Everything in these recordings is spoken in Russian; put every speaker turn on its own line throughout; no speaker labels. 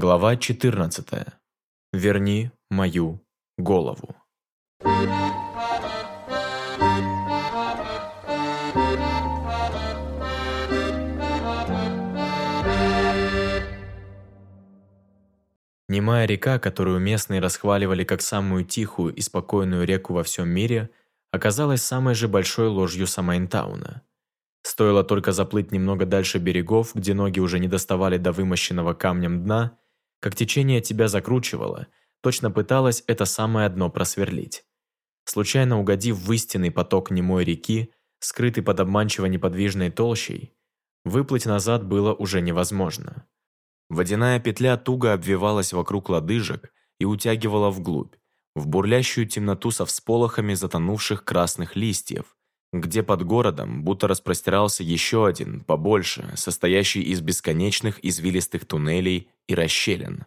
Глава 14. Верни мою голову. Немая река, которую местные расхваливали как самую тихую и спокойную реку во всем мире, оказалась самой же большой ложью Самайнтауна. Стоило только заплыть немного дальше берегов, где ноги уже не доставали до вымощенного камнем дна, как течение тебя закручивало, точно пыталось это самое дно просверлить. Случайно угодив в истинный поток немой реки, скрытый под обманчиво неподвижной толщей, выплыть назад было уже невозможно. Водяная петля туго обвивалась вокруг лодыжек и утягивала вглубь, в бурлящую темноту со всполохами затонувших красных листьев, где под городом будто распростирался еще один, побольше, состоящий из бесконечных извилистых туннелей и расщелин.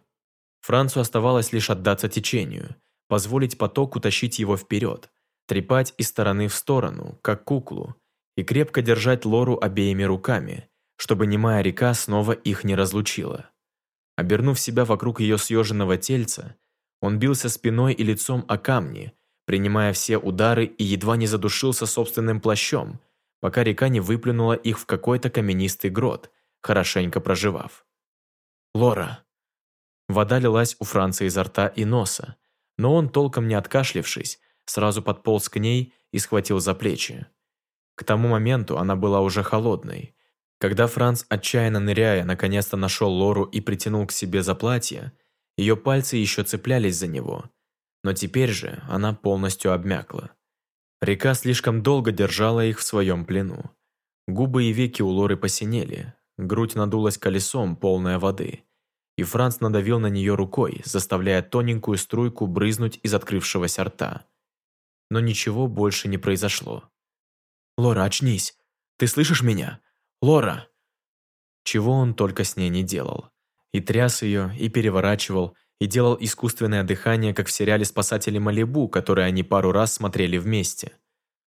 Францу оставалось лишь отдаться течению, позволить потоку тащить его вперед, трепать из стороны в сторону, как куклу, и крепко держать Лору обеими руками, чтобы немая река снова их не разлучила. Обернув себя вокруг ее съеженного тельца, он бился спиной и лицом о камни, принимая все удары и едва не задушился собственным плащом, пока река не выплюнула их в какой-то каменистый грот, хорошенько проживав. «Лора!» Вода лилась у Франца изо рта и носа, но он, толком не откашлившись, сразу подполз к ней и схватил за плечи. К тому моменту она была уже холодной. Когда Франц, отчаянно ныряя, наконец-то нашел Лору и притянул к себе за платье, ее пальцы еще цеплялись за него – но теперь же она полностью обмякла. Река слишком долго держала их в своем плену. Губы и веки у Лоры посинели, грудь надулась колесом, полная воды. И Франц надавил на нее рукой, заставляя тоненькую струйку брызнуть из открывшегося рта. Но ничего больше не произошло. «Лора, очнись! Ты слышишь меня? Лора!» Чего он только с ней не делал. И тряс ее, и переворачивал, и делал искусственное дыхание, как в сериале «Спасатели Малибу», который они пару раз смотрели вместе.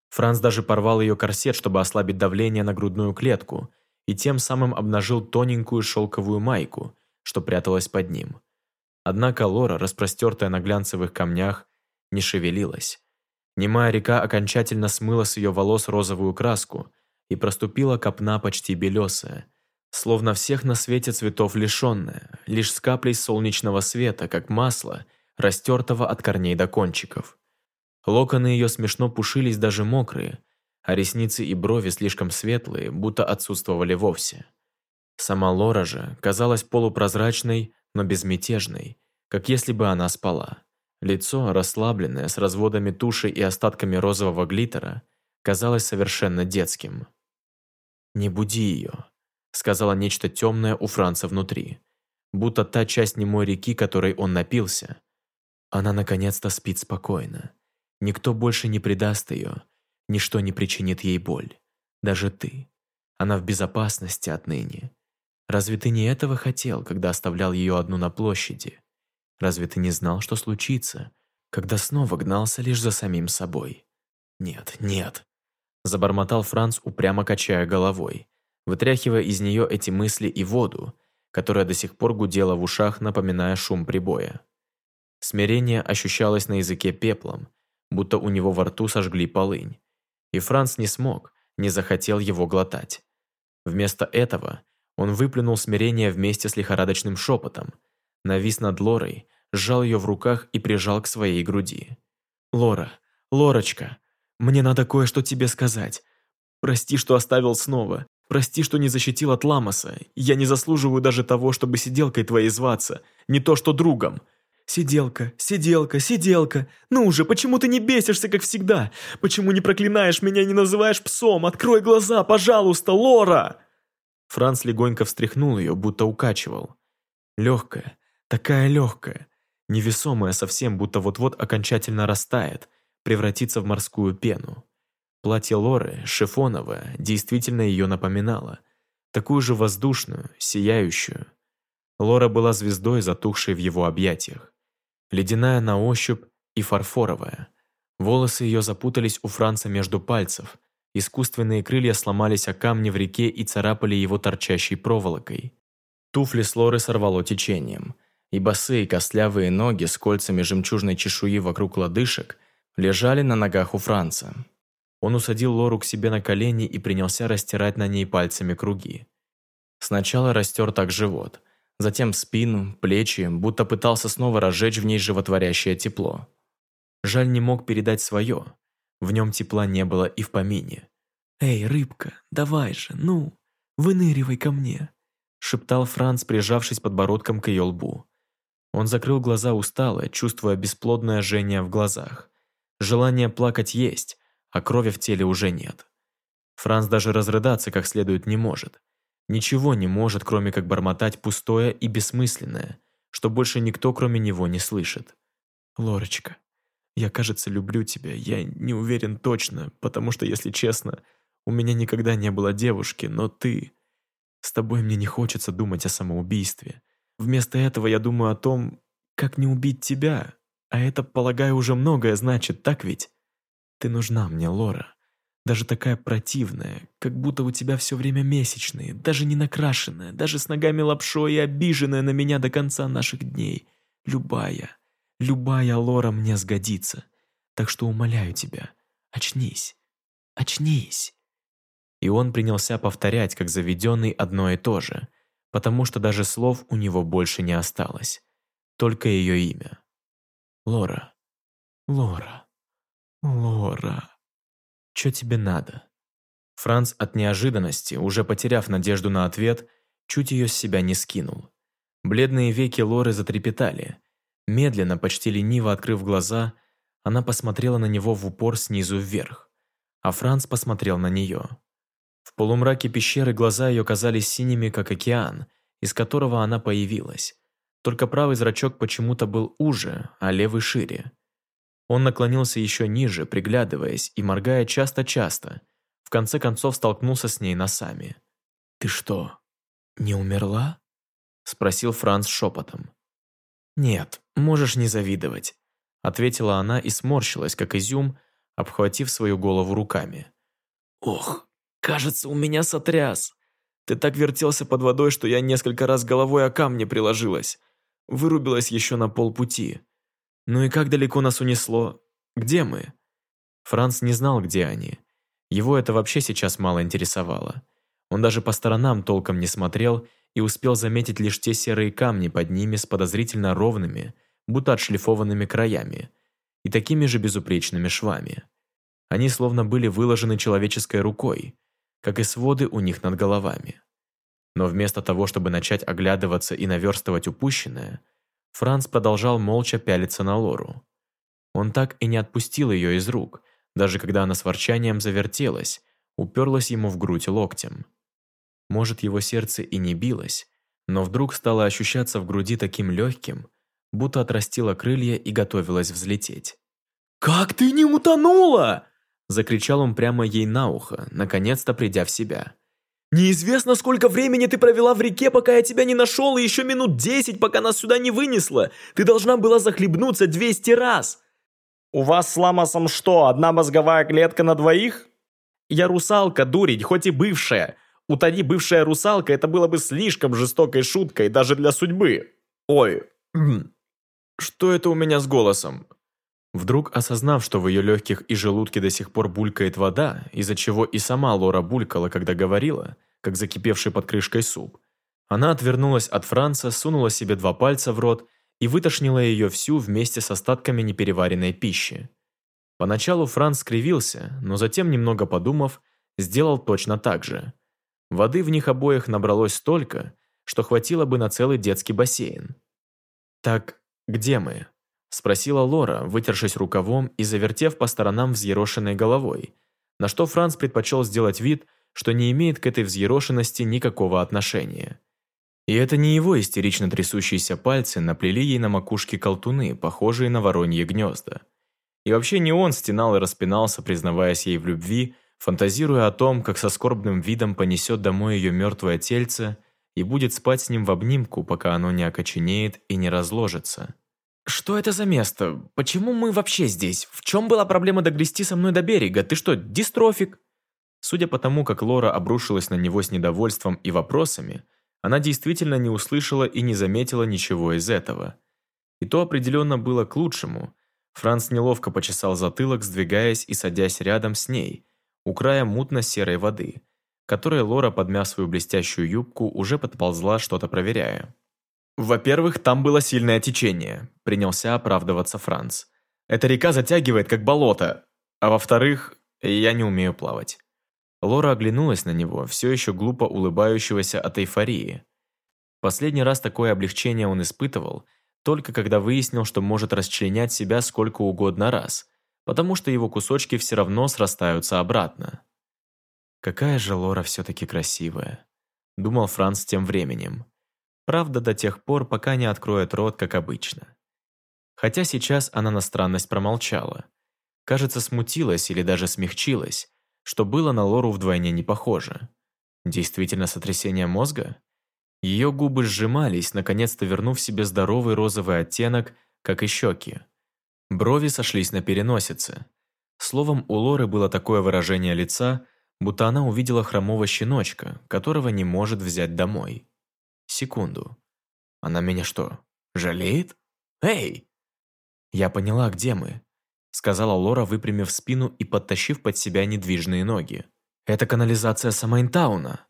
Франц даже порвал ее корсет, чтобы ослабить давление на грудную клетку, и тем самым обнажил тоненькую шелковую майку, что пряталась под ним. Однако Лора, распростертая на глянцевых камнях, не шевелилась. Немая река окончательно смыла с ее волос розовую краску, и проступила копна почти белесая, словно всех на свете цветов лишенная, лишь с каплей солнечного света, как масло, растертого от корней до кончиков. Локоны ее смешно пушились даже мокрые, а ресницы и брови слишком светлые, будто отсутствовали вовсе. Сама Лора же казалась полупрозрачной, но безмятежной, как если бы она спала. Лицо, расслабленное, с разводами туши и остатками розового глиттера, казалось совершенно детским. «Не буди ее», сказала нечто темное у Франца внутри. Будто та часть немой реки, которой он напился. Она наконец-то спит спокойно. Никто больше не предаст ее, ничто не причинит ей боль. Даже ты. Она в безопасности отныне. Разве ты не этого хотел, когда оставлял ее одну на площади? Разве ты не знал, что случится, когда снова гнался лишь за самим собой? Нет, нет. Забормотал Франц, упрямо качая головой вытряхивая из нее эти мысли и воду, которая до сих пор гудела в ушах, напоминая шум прибоя. Смирение ощущалось на языке пеплом, будто у него во рту сожгли полынь. И Франц не смог, не захотел его глотать. Вместо этого он выплюнул смирение вместе с лихорадочным шепотом, навис над Лорой, сжал ее в руках и прижал к своей груди. «Лора, Лорочка, мне надо кое-что тебе сказать. Прости, что оставил снова. Прости, что не защитил от Ламоса. Я не заслуживаю даже того, чтобы сиделкой твоей зваться. Не то, что другом. Сиделка, сиделка, сиделка. Ну уже, почему ты не бесишься, как всегда? Почему не проклинаешь меня и не называешь псом? Открой глаза, пожалуйста, Лора!» Франц легонько встряхнул ее, будто укачивал. Легкая, такая легкая, невесомая совсем, будто вот-вот окончательно растает, превратится в морскую пену. Платье Лоры, шифоновое, действительно ее напоминало. Такую же воздушную, сияющую. Лора была звездой, затухшей в его объятиях. Ледяная на ощупь и фарфоровая. Волосы ее запутались у Франца между пальцев. Искусственные крылья сломались о камни в реке и царапали его торчащей проволокой. Туфли с Лоры сорвало течением.
и босые костлявые ноги с кольцами жемчужной чешуи вокруг лодыжек лежали на ногах у Франца. Он усадил Лору к себе на колени и принялся растирать на ней пальцами круги. Сначала растер так живот, затем спину, плечи, будто пытался снова разжечь в ней животворящее тепло. Жаль не мог передать свое. В нем тепла не было и в помине.
«Эй, рыбка, давай же, ну, выныривай ко мне», шептал Франц, прижавшись подбородком к ее лбу. Он закрыл глаза устало, чувствуя бесплодное жжение в глазах. Желание плакать есть, а крови в теле уже нет. Франц даже разрыдаться как следует не может. Ничего не может, кроме как бормотать пустое и бессмысленное, что больше никто, кроме него, не слышит. «Лорочка, я, кажется, люблю тебя. Я не уверен точно, потому что, если честно, у меня никогда не было девушки, но ты... С тобой мне не хочется думать о самоубийстве. Вместо этого я думаю о том, как не убить тебя. А это, полагаю, уже многое значит, так ведь? Ты нужна мне, Лора. Даже такая противная, как будто у тебя все время месячные, даже не накрашенная, даже с ногами лапшой и обиженная на меня до конца наших дней. Любая, любая Лора мне сгодится. Так что умоляю тебя, очнись, очнись. И он принялся повторять, как заведенный, одно и то же, потому что даже слов у него больше не осталось. Только ее имя. Лора. Лора. Лора. Что тебе надо?» Франц от неожиданности, уже потеряв надежду на ответ, чуть ее с себя не скинул. Бледные веки Лоры затрепетали. Медленно, почти лениво открыв глаза, она посмотрела на него в упор снизу вверх, а Франц посмотрел на нее. В полумраке пещеры глаза ее казались синими, как океан, из которого она появилась. Только правый зрачок почему-то был уже, а левый шире. Он наклонился еще ниже, приглядываясь и моргая часто-часто. В конце концов столкнулся с ней носами. «Ты что, не умерла?» Спросил Франц шепотом. «Нет, можешь не завидовать», ответила она и сморщилась, как изюм, обхватив свою голову руками. «Ох, кажется, у меня сотряс. Ты так вертелся под водой, что я несколько раз головой о камни приложилась. Вырубилась еще на полпути. «Ну и как далеко нас унесло? Где мы?» Франц не знал, где они. Его это вообще сейчас мало интересовало. Он даже по сторонам толком не смотрел и успел заметить лишь те серые камни под ними с подозрительно ровными, будто отшлифованными краями, и такими же безупречными швами. Они словно были выложены человеческой рукой, как и своды у них над головами. Но вместо того, чтобы начать оглядываться и наверстывать упущенное – Франц продолжал молча пялиться на Лору. Он так и не отпустил ее из рук, даже когда она с ворчанием завертелась, уперлась ему в грудь локтем. Может, его сердце и не билось, но вдруг стало ощущаться в груди таким легким, будто отрастило крылья и готовилось взлететь. «Как ты не утонула?» Закричал он прямо ей на ухо, наконец-то придя в себя. Неизвестно, сколько времени ты провела в реке, пока я тебя не нашел, и еще минут десять, пока нас сюда не вынесло. Ты должна была захлебнуться двести раз.
У вас с Ламосом что, одна мозговая клетка на двоих?
Я русалка, дурень, хоть и бывшая. Утони бывшая русалка, это было бы слишком жестокой шуткой даже для судьбы. Ой, что это у меня с голосом? Вдруг осознав, что в ее легких и желудке до сих пор булькает вода, из-за чего и сама Лора булькала, когда говорила, как закипевший под крышкой суп, она отвернулась от Франца, сунула себе два пальца в рот и вытошнила ее всю вместе с остатками непереваренной пищи. Поначалу Франц скривился, но затем, немного подумав, сделал точно так же. Воды в них обоих набралось столько, что хватило бы на целый детский бассейн. «Так где мы?» Спросила Лора, вытершись рукавом и завертев по сторонам взъерошенной головой, на что Франц предпочел сделать вид, что не имеет к этой взъерошенности никакого отношения. И это не его истерично трясущиеся пальцы наплели ей на макушке колтуны, похожие на воронье гнезда. И вообще не он стенал и распинался, признаваясь ей в любви, фантазируя о том, как со скорбным видом понесет домой ее мертвое тельце и будет спать с ним в обнимку, пока оно не окоченеет и не разложится. «Что это за место? Почему мы вообще здесь? В чем была проблема догрести со мной до берега? Ты что, дистрофик?» Судя по тому, как Лора обрушилась на него с недовольством и вопросами,
она действительно не услышала и не заметила ничего из этого. И то определенно было к лучшему. Франц неловко почесал затылок, сдвигаясь и садясь рядом с ней, у края мутно-серой воды, которой Лора, подмяв свою блестящую юбку, уже подползла, что-то проверяя. «Во-первых, там было сильное течение», – принялся оправдываться Франц. «Эта река затягивает, как болото. А во-вторых, я не умею плавать». Лора оглянулась на него, все еще глупо улыбающегося от эйфории. Последний раз такое облегчение он испытывал, только когда выяснил, что может расчленять себя сколько угодно раз, потому что его кусочки все равно срастаются обратно. «Какая же Лора все-таки красивая», – думал Франц тем временем. Правда, до тех пор, пока не откроет рот, как обычно. Хотя сейчас она на странность промолчала. Кажется, смутилась или даже смягчилась, что было на Лору вдвойне не похоже. Действительно сотрясение мозга? Ее губы сжимались, наконец-то вернув себе здоровый розовый оттенок, как и щеки. Брови сошлись на переносице. Словом, у Лоры было такое выражение лица, будто она увидела хромого щеночка, которого не может взять домой. Секунду. Она меня что, жалеет? Эй! Я поняла, где мы, сказала Лора, выпрямив спину и подтащив под себя недвижные ноги. Это канализация Самайнтауна.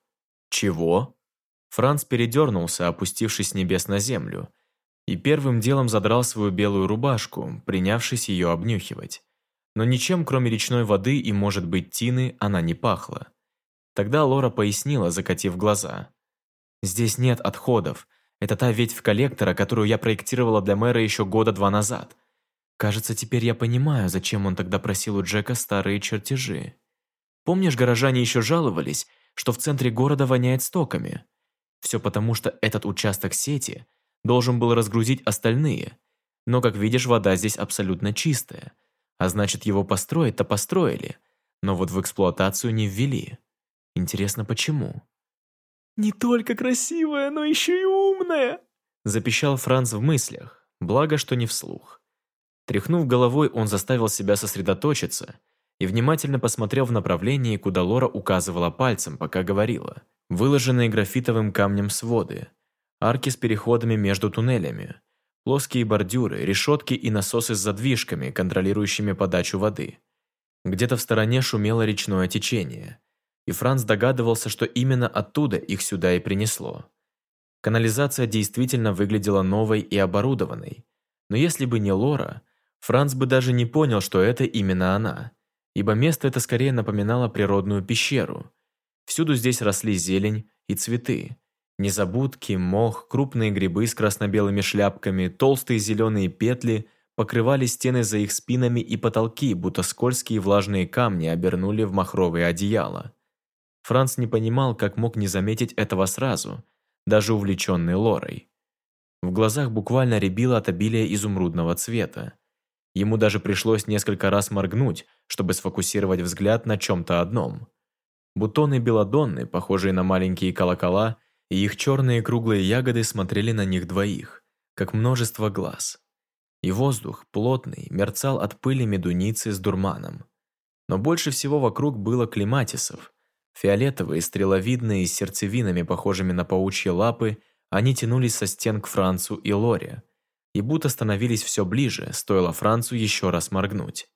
Чего? Франц передернулся, опустившись с небес на землю, и первым делом задрал свою белую рубашку, принявшись ее обнюхивать. Но ничем, кроме речной воды и, может быть, тины, она не пахла. Тогда Лора пояснила, закатив глаза. Здесь нет отходов. Это та ветвь коллектора, которую я проектировала для мэра еще года два назад. Кажется, теперь я понимаю, зачем он тогда просил у Джека старые чертежи. Помнишь, горожане еще жаловались, что в центре города воняет стоками? Все потому, что этот участок сети должен был разгрузить остальные. Но, как видишь, вода здесь абсолютно чистая. А значит, его построить-то построили, но вот в эксплуатацию не ввели. Интересно, почему?
«Не только красивая, но еще и умная!»
Запищал Франц в мыслях, благо, что не вслух. Тряхнув головой, он заставил себя сосредоточиться и внимательно посмотрел в направлении, куда Лора указывала пальцем, пока говорила. Выложенные графитовым камнем своды, арки с переходами между туннелями, плоские бордюры, решетки и насосы с задвижками, контролирующими подачу воды. Где-то в стороне шумело речное течение, и Франц догадывался, что именно оттуда их сюда и принесло. Канализация действительно выглядела новой и оборудованной, но если бы не Лора, Франц бы даже не понял, что это именно она, ибо место это скорее напоминало природную пещеру. Всюду здесь росли зелень и цветы. Незабудки, мох, крупные грибы с красно-белыми шляпками, толстые зеленые петли покрывали стены за их спинами и потолки, будто скользкие влажные камни обернули в махровые одеяла. Франц не понимал, как мог не заметить этого сразу, даже увлеченный Лорой. В глазах буквально рябило от обилия изумрудного цвета. Ему даже пришлось несколько раз моргнуть, чтобы сфокусировать взгляд на чем-то одном. Бутоны белодонны, похожие на маленькие колокола, и их черные круглые ягоды смотрели на них двоих, как множество глаз. И воздух, плотный, мерцал от пыли медуницы с дурманом. Но больше всего вокруг было клематисов, Фиолетовые, стреловидные, с сердцевинами, похожими на паучьи лапы, они тянулись со стен к Францу и Лоре, и будто становились все ближе, стоило Францу еще раз моргнуть.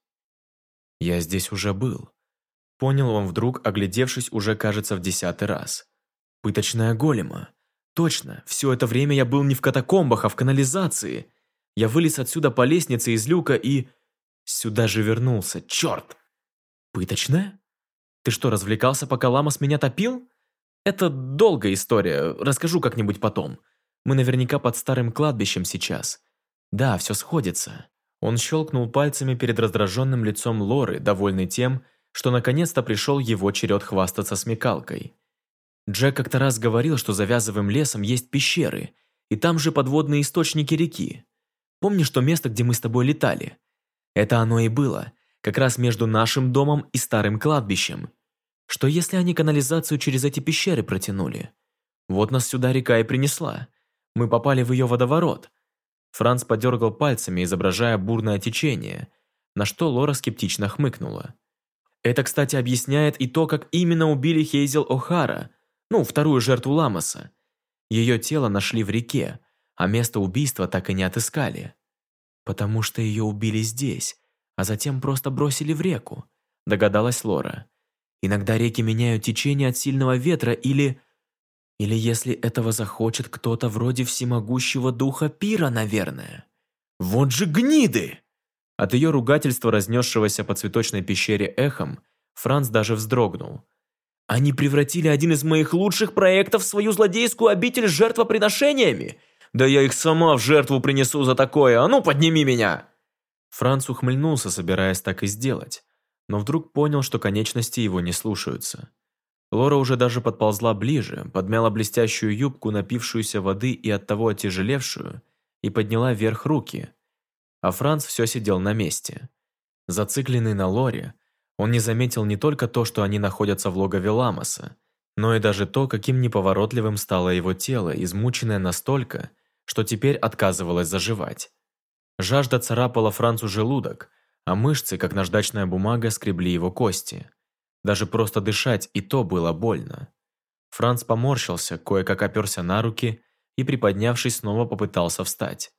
«Я здесь уже был», — понял он вдруг, оглядевшись уже, кажется, в десятый раз. «Пыточная голема. Точно, все это время я был не в катакомбах, а в канализации. Я вылез отсюда по лестнице из люка и... Сюда же вернулся, черт!» «Пыточная?» Ты что, развлекался, пока Ламас меня топил? Это долгая история, расскажу как-нибудь потом. Мы наверняка под старым кладбищем сейчас. Да, все сходится. Он щелкнул пальцами перед раздраженным лицом Лоры, довольный тем, что наконец-то пришел его черед хвастаться смекалкой. Джек как-то раз говорил, что за вязовым лесом есть пещеры, и там же подводные источники реки. Помнишь то место, где мы с тобой летали? Это оно и было, как раз между нашим домом и старым кладбищем. Что если они канализацию через эти пещеры протянули? Вот нас сюда река и принесла. Мы попали в ее водоворот. Франц подергал пальцами, изображая бурное течение, на что Лора скептично хмыкнула. Это, кстати, объясняет и то, как именно убили Хейзел О'Хара, ну, вторую жертву Ламаса. Ее тело нашли в реке, а место убийства так и не отыскали. Потому что ее убили здесь, а затем просто бросили в реку, догадалась Лора. Иногда реки меняют течение от сильного ветра или... Или если этого захочет кто-то вроде всемогущего духа пира, наверное. Вот же гниды! От ее ругательства, разнесшегося по цветочной пещере эхом, Франц даже вздрогнул. Они превратили один из моих лучших проектов в свою злодейскую обитель с жертвоприношениями? Да я их сама в жертву принесу за такое, а ну подними меня!» Франц ухмыльнулся, собираясь так и сделать, но вдруг понял, что конечности его не слушаются. Лора уже даже подползла ближе, подмяла блестящую юбку, напившуюся воды и оттого отяжелевшую, и подняла вверх руки. А Франц все сидел на месте. Зацикленный на Лоре, он не заметил не только то, что они находятся в логове Ламаса, но и даже то, каким неповоротливым стало его тело, измученное настолько, что теперь отказывалось заживать. Жажда царапала Францу желудок, а мышцы, как наждачная бумага, скребли его кости. Даже просто дышать и то было больно. Франц поморщился, кое-как оперся на руки и, приподнявшись, снова попытался встать.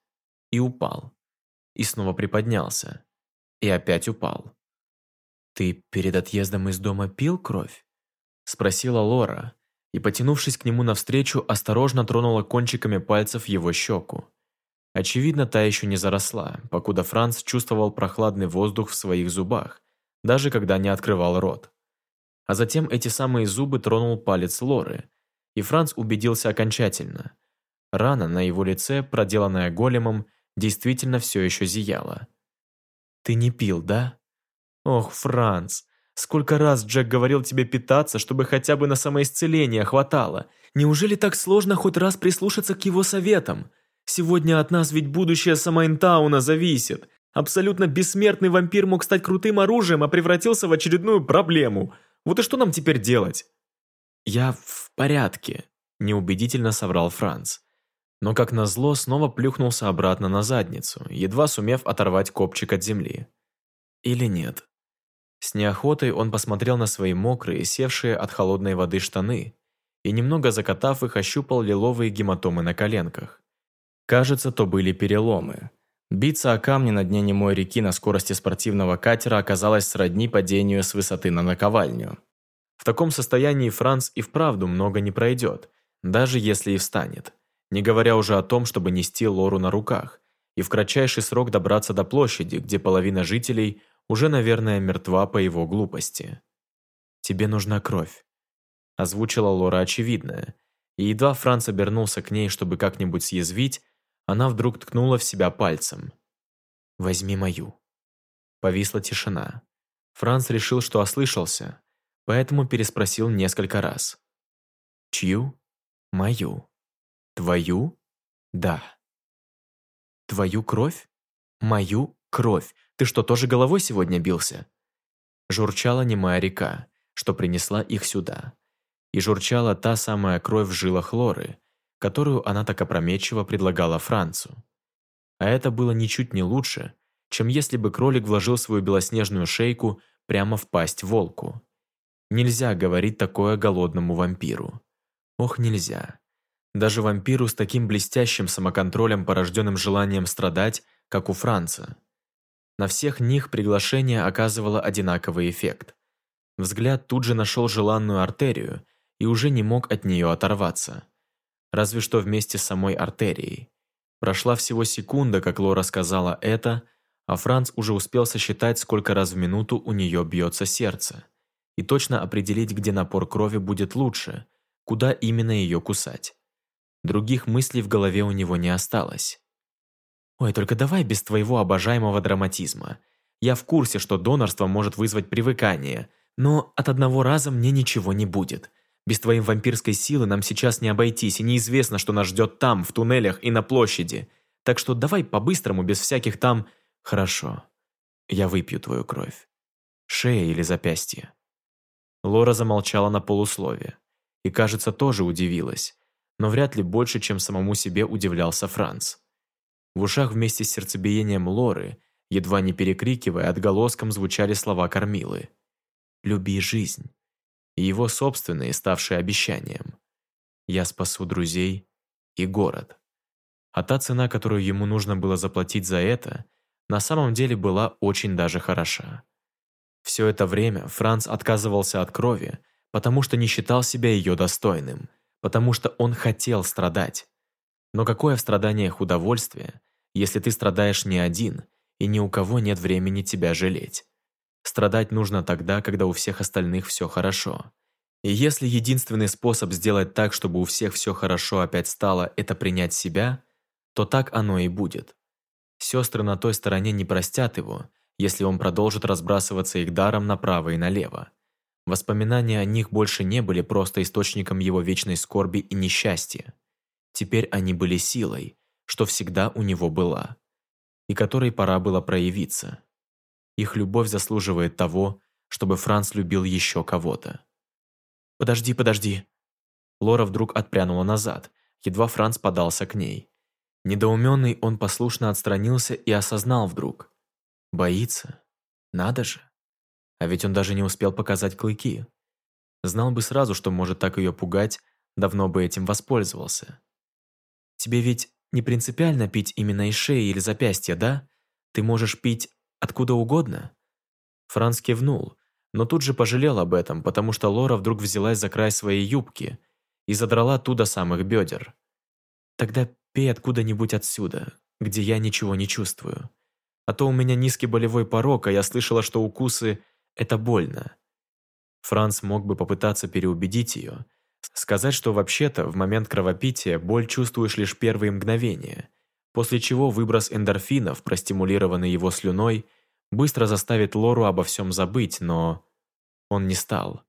И упал. И снова приподнялся. И опять упал. «Ты перед отъездом из дома пил кровь?» Спросила Лора, и, потянувшись к нему навстречу, осторожно тронула кончиками пальцев его щеку. Очевидно, та еще не заросла, покуда Франц чувствовал прохладный воздух в своих зубах, даже когда не открывал рот. А затем эти самые зубы тронул палец Лоры, и Франц убедился окончательно. Рана на его лице, проделанная големом, действительно все еще зияла. «Ты не пил, да?» «Ох, Франц, сколько раз Джек говорил тебе питаться, чтобы хотя бы на самоисцеление хватало. Неужели так сложно хоть раз прислушаться к его советам?» Сегодня от нас ведь будущее Самайнтауна зависит. Абсолютно бессмертный вампир мог стать крутым оружием, а превратился в очередную проблему. Вот и что нам теперь делать?» «Я в порядке», – неубедительно соврал Франц. Но, как назло, снова плюхнулся обратно на задницу, едва сумев оторвать копчик от земли. Или нет? С неохотой он посмотрел на свои мокрые, севшие от холодной воды штаны и, немного закатав их, ощупал лиловые гематомы на коленках. Кажется, то были переломы. Биться о камни на дне немой реки на скорости спортивного катера оказалось сродни падению с высоты на наковальню. В таком состоянии Франц и вправду много не пройдет, даже если и встанет, не говоря уже о том, чтобы нести Лору на руках и в кратчайший срок добраться до площади, где половина жителей уже, наверное, мертва по его глупости. «Тебе нужна кровь», – озвучила Лора очевидное, и едва Франц обернулся к ней, чтобы как-нибудь съязвить, она вдруг ткнула в себя пальцем. «Возьми мою». Повисла тишина. Франц решил, что ослышался, поэтому переспросил несколько раз. «Чью?» «Мою». «Твою?» «Да». «Твою кровь?» «Мою кровь. Ты что, тоже головой сегодня бился?» Журчала немая река, что принесла их сюда. И журчала та самая кровь в жилах Лоры, которую она так опрометчиво предлагала Францу. А это было ничуть не лучше, чем если бы кролик вложил свою белоснежную шейку прямо в пасть волку. Нельзя говорить такое голодному вампиру. Ох, нельзя. Даже вампиру с таким блестящим самоконтролем, порожденным желанием страдать, как у Франца. На всех них приглашение оказывало одинаковый эффект. Взгляд тут же нашел желанную артерию и уже не мог от нее оторваться разве что вместе с самой артерией. Прошла всего секунда, как Лора сказала это, а Франц уже успел сосчитать, сколько раз в минуту у нее бьется сердце, и точно определить, где напор крови будет лучше, куда именно ее кусать. Других мыслей в голове у него не осталось. «Ой, только давай без твоего обожаемого драматизма. Я в курсе, что донорство может вызвать привыкание, но от одного раза мне ничего не будет. Без твоей вампирской силы нам сейчас не обойтись, и неизвестно, что нас ждет там, в туннелях и на площади. Так что давай по-быстрому, без всяких там... Хорошо. Я выпью твою кровь. Шея или запястье?» Лора замолчала на полуслове. И, кажется, тоже удивилась. Но вряд ли больше, чем самому себе удивлялся Франц. В ушах вместе с сердцебиением Лоры, едва не перекрикивая, отголоском звучали слова Кормилы. «Люби жизнь и его собственные, ставшие обещанием. Я спасу друзей и город. А та цена, которую ему нужно было заплатить за это, на самом деле была очень даже хороша. Все это время Франц отказывался от крови, потому что не считал себя ее достойным, потому что он хотел страдать. Но какое в страданиях удовольствие, если ты страдаешь не один, и ни у кого нет времени тебя жалеть? Страдать нужно тогда, когда у всех остальных все хорошо. И если единственный способ сделать так, чтобы у всех все хорошо опять стало, это принять себя, то так оно и будет. Сестры на той стороне не простят его, если он продолжит разбрасываться их даром направо и налево. Воспоминания о них больше не были просто источником его вечной скорби и несчастья. Теперь они были силой, что всегда у него была, и которой пора было проявиться. Их любовь заслуживает того, чтобы Франц любил еще кого-то. «Подожди, подожди!» Лора вдруг отпрянула назад, едва Франц подался к ней. Недоуменный он послушно отстранился и осознал вдруг. Боится? Надо же. А ведь он даже не успел показать клыки. Знал бы сразу, что может так ее пугать, давно бы этим воспользовался. Тебе ведь не принципиально пить именно из шеи или запястья, да? Ты можешь пить откуда угодно? Франц кивнул, но тут же пожалел об этом, потому что Лора вдруг взялась за край своей юбки и задрала ту до самых бедер. Тогда пей откуда-нибудь отсюда, где я ничего не чувствую. А то у меня низкий болевой порог, а я слышала, что укусы – это больно. Франц мог бы попытаться переубедить ее, сказать, что вообще-то в момент кровопития боль чувствуешь лишь первые мгновения, после чего выброс эндорфинов, простимулированный его слюной, быстро заставит Лору обо всем забыть, но он не стал.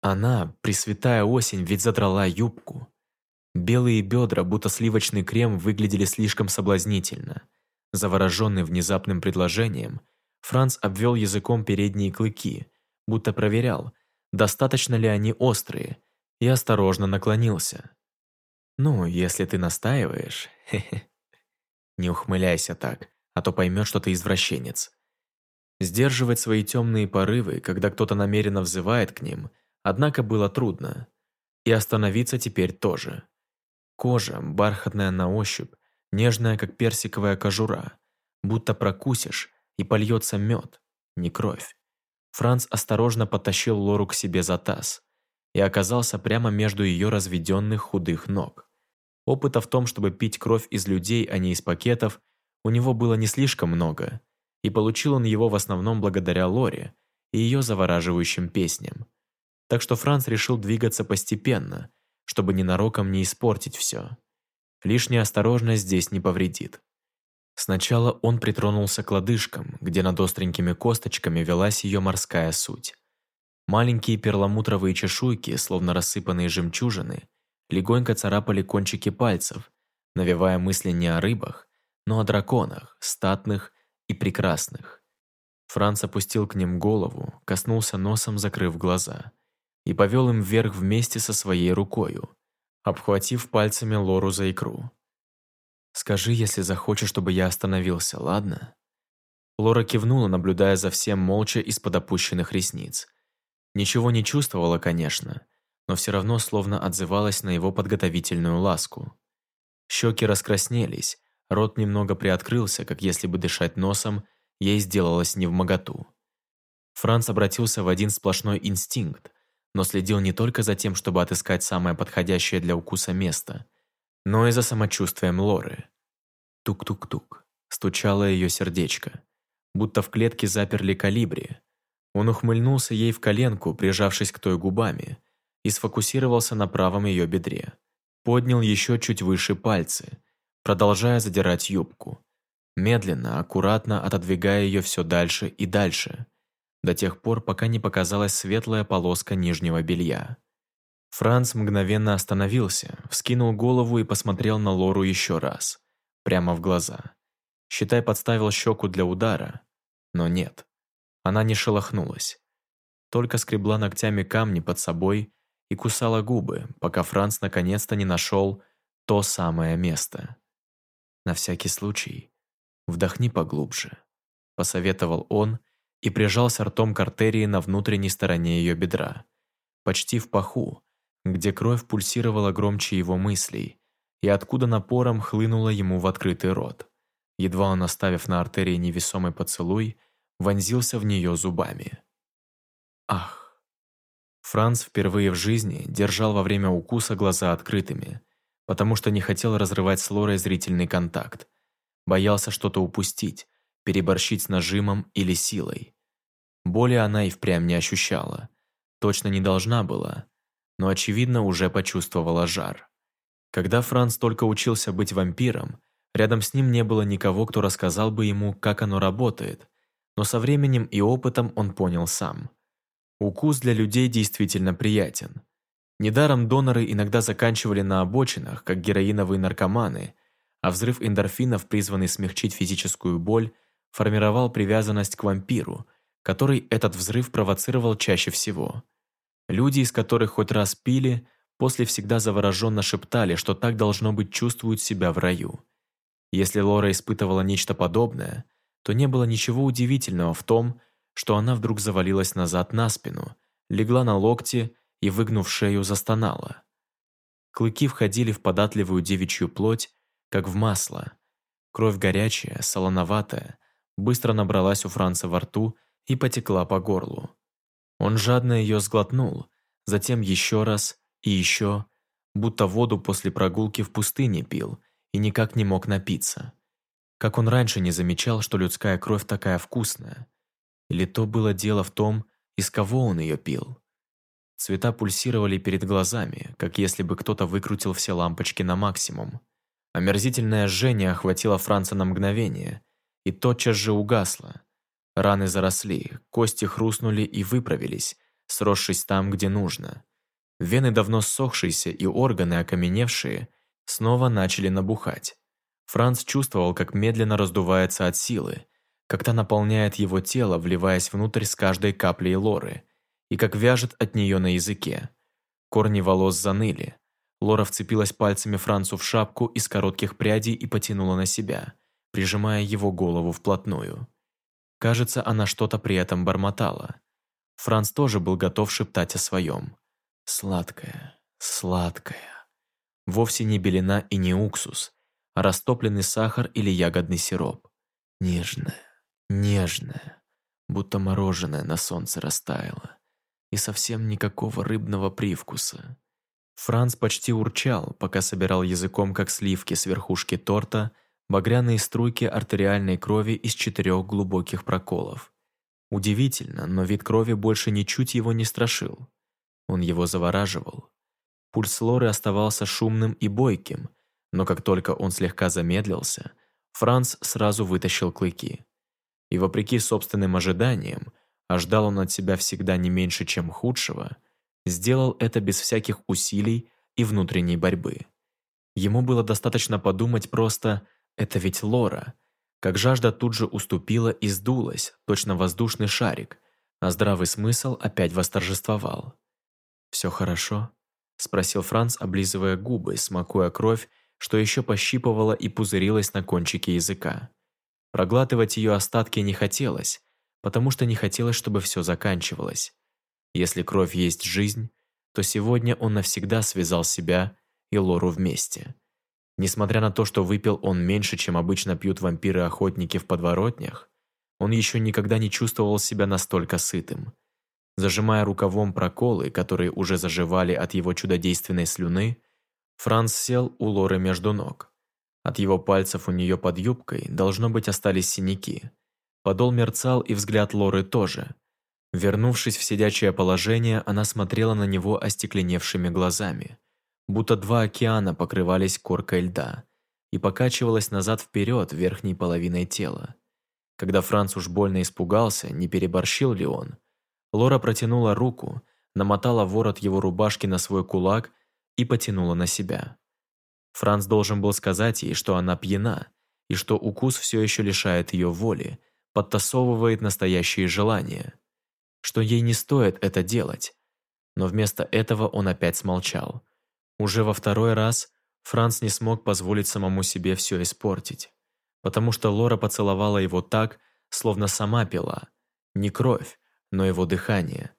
Она, пресвятая осень, ведь задрала юбку. Белые бедра, будто сливочный крем, выглядели слишком соблазнительно – Завороженный внезапным предложением, Франц обвел языком передние клыки, будто проверял, достаточно ли они острые, и осторожно наклонился. «Ну, если ты настаиваешь, хе-хе. Не ухмыляйся так, а то поймешь, что ты извращенец». Сдерживать свои темные порывы, когда кто-то намеренно взывает к ним, однако было трудно. И остановиться теперь тоже. Кожа, бархатная на ощупь, нежная, как персиковая кожура, будто прокусишь, и польется мед, не кровь. Франц осторожно потащил Лору к себе за таз и оказался прямо между ее разведенных худых ног. Опыта в том, чтобы пить кровь из людей, а не из пакетов, у него было не слишком много, и получил он его в основном благодаря Лоре и ее завораживающим песням. Так что Франц решил двигаться постепенно, чтобы ненароком не испортить все. Лишняя осторожность здесь не повредит. Сначала он притронулся к лодыжкам, где над остренькими косточками велась ее морская суть. Маленькие перламутровые чешуйки, словно рассыпанные жемчужины, легонько царапали кончики пальцев, навевая мысли не о рыбах, но о драконах, статных и прекрасных. Франц опустил к ним голову, коснулся носом, закрыв глаза, и повел им вверх вместе со своей рукою, обхватив пальцами Лору за икру. «Скажи, если захочешь, чтобы я остановился, ладно?» Лора кивнула, наблюдая за всем молча из-под опущенных ресниц. Ничего не чувствовала, конечно, но все равно словно отзывалась на его подготовительную ласку. Щеки раскраснелись, рот немного приоткрылся, как если бы дышать носом ей сделалось невмоготу. Франц обратился в один сплошной инстинкт, но следил не только за тем, чтобы отыскать самое подходящее для укуса место, но и за самочувствием Лоры. Тук-тук-тук. Стучало ее сердечко. Будто в клетке заперли калибри. Он ухмыльнулся ей в коленку, прижавшись к той губами, и сфокусировался на правом ее бедре. Поднял еще чуть выше пальцы, продолжая задирать юбку. Медленно, аккуратно отодвигая ее все дальше и дальше – до тех пор, пока не показалась светлая полоска нижнего белья. Франц мгновенно остановился, вскинул голову и посмотрел на Лору еще раз, прямо в глаза. Считай, подставил щеку для удара, но нет. Она не шелохнулась. Только скребла ногтями камни под собой и кусала губы, пока Франц наконец-то не нашел то самое место. На всякий случай, вдохни поглубже, посоветовал он и прижался ртом к артерии на внутренней стороне ее бедра, почти в паху, где кровь пульсировала громче его мыслей, и откуда напором хлынула ему в открытый рот. Едва он, оставив на артерии невесомый поцелуй, вонзился в нее зубами. Ах! Франц впервые в жизни держал во время укуса глаза открытыми, потому что не хотел разрывать с Лорой зрительный контакт. Боялся что-то упустить, переборщить с нажимом или силой. Боли она и впрямь не ощущала. Точно не должна была, но, очевидно, уже почувствовала жар. Когда Франц только учился быть вампиром, рядом с ним не было никого, кто рассказал бы ему, как оно работает, но со временем и опытом он понял сам. Укус для людей действительно приятен. Недаром доноры иногда заканчивали на обочинах, как героиновые наркоманы, а взрыв эндорфинов, призванный смягчить физическую боль, формировал привязанность к вампиру, который этот взрыв провоцировал чаще всего. Люди, из которых хоть раз пили, после всегда завороженно шептали, что так должно быть чувствуют себя в раю. Если Лора испытывала нечто подобное, то не было ничего удивительного в том, что она вдруг завалилась назад на спину, легла на локти и, выгнув шею, застонала. Клыки входили в податливую девичью плоть, как в масло. Кровь горячая, солоноватая, быстро набралась у Франца во рту и потекла по горлу. Он жадно ее сглотнул, затем еще раз и еще, будто воду после прогулки в пустыне пил и никак не мог напиться. Как он раньше не замечал, что людская кровь такая вкусная. Или то было дело в том, из кого он ее пил. Цвета пульсировали перед глазами, как если бы кто-то выкрутил все лампочки на максимум. Омерзительное жжение охватило Франца на мгновение и тотчас же угасло. Раны заросли, кости хрустнули и выправились, сросшись там, где нужно. Вены, давно ссохшиеся и органы, окаменевшие, снова начали набухать. Франц чувствовал, как медленно раздувается от силы, та наполняет его тело, вливаясь внутрь с каждой каплей лоры, и как вяжет от нее на языке. Корни волос заныли. Лора вцепилась пальцами Францу в шапку из коротких прядей и потянула на себя, прижимая его голову вплотную. Кажется, она что-то при этом бормотала. Франц тоже был готов шептать о своем. Сладкая, сладкая. Вовсе не белина и не уксус, а растопленный сахар или ягодный сироп. Нежная, нежная, будто мороженое на солнце растаяло. И совсем никакого рыбного привкуса. Франц почти урчал, пока собирал языком, как сливки с верхушки торта, багряные струйки артериальной крови из четырех глубоких проколов. Удивительно, но вид крови больше ничуть его не страшил. Он его завораживал. Пульс Лоры оставался шумным и бойким, но как только он слегка замедлился, Франц сразу вытащил клыки. И вопреки собственным ожиданиям, а ждал он от себя всегда не меньше, чем худшего, сделал это без всяких усилий и внутренней борьбы. Ему было достаточно подумать просто это ведь Лора. Как жажда тут же уступила и сдулась, точно воздушный шарик, а здравый смысл опять восторжествовал. «Все хорошо?» – спросил Франц, облизывая губы, смакуя кровь, что еще пощипывала и пузырилась на кончике языка. Проглатывать ее остатки не хотелось, потому что не хотелось, чтобы все заканчивалось. Если кровь есть жизнь, то сегодня он навсегда связал себя и Лору вместе – Несмотря на то, что выпил он меньше, чем обычно пьют вампиры-охотники в подворотнях, он еще никогда не чувствовал себя настолько сытым. Зажимая рукавом проколы, которые уже заживали от его чудодейственной слюны, Франц сел у Лоры между ног. От его пальцев у нее под юбкой, должно быть, остались синяки. Подол мерцал, и взгляд Лоры тоже. Вернувшись в сидячее положение, она смотрела на него остекленевшими глазами – будто два океана покрывались коркой льда, и покачивалась назад-вперед верхней половиной тела. Когда Франц уж больно испугался, не переборщил ли он, Лора протянула руку, намотала ворот его рубашки на свой кулак и потянула на себя. Франц должен был сказать ей, что она пьяна, и что укус все еще лишает ее воли, подтасовывает настоящие желания, что ей не стоит это делать. Но вместо этого он опять смолчал, уже во второй раз Франц не смог позволить самому себе все испортить, потому что Лора поцеловала его так, словно сама пила. Не кровь, но его дыхание.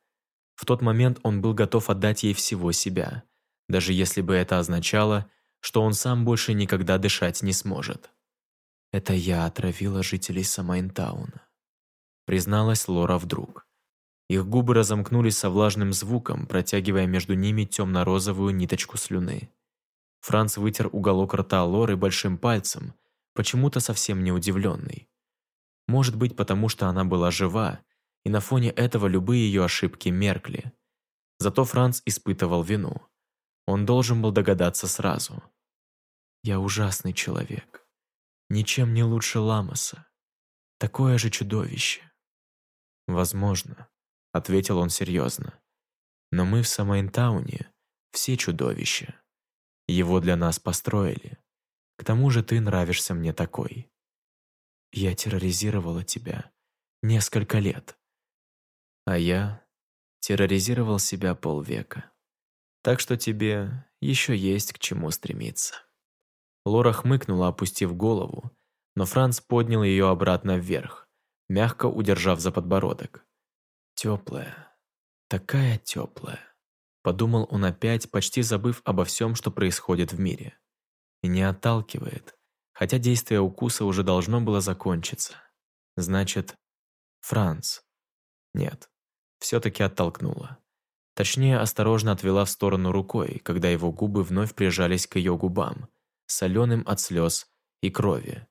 В тот момент он был готов отдать ей всего себя, даже если бы это означало, что он сам больше никогда дышать не сможет.
«Это я отравила жителей Самайнтауна», призналась Лора вдруг.
Их губы разомкнулись со влажным звуком, протягивая между ними темно-розовую ниточку слюны. Франц вытер уголок рта Лоры большим пальцем, почему-то совсем не удивленный. Может быть, потому что она была жива, и на фоне этого любые ее ошибки меркли. Зато Франц испытывал вину. Он должен был догадаться сразу.
«Я ужасный человек. Ничем не лучше Ламоса. Такое же чудовище».
«Возможно», — ответил он серьезно. «Но мы в Самайнтауне все чудовища. Его для нас построили. К тому же ты нравишься мне такой».
«Я терроризировала тебя несколько лет».
«А я терроризировал себя полвека. Так что тебе еще есть к чему стремиться». Лора хмыкнула, опустив голову, но Франц поднял ее обратно вверх, мягко удержав за подбородок. Теплая, такая теплая. Подумал он опять, почти забыв обо всем, что происходит в мире. И не отталкивает, хотя действие укуса уже должно было закончиться. Значит, Франц. Нет, все-таки оттолкнула. Точнее, осторожно отвела в сторону рукой, когда его губы вновь прижались к ее губам, соленым от слез и крови.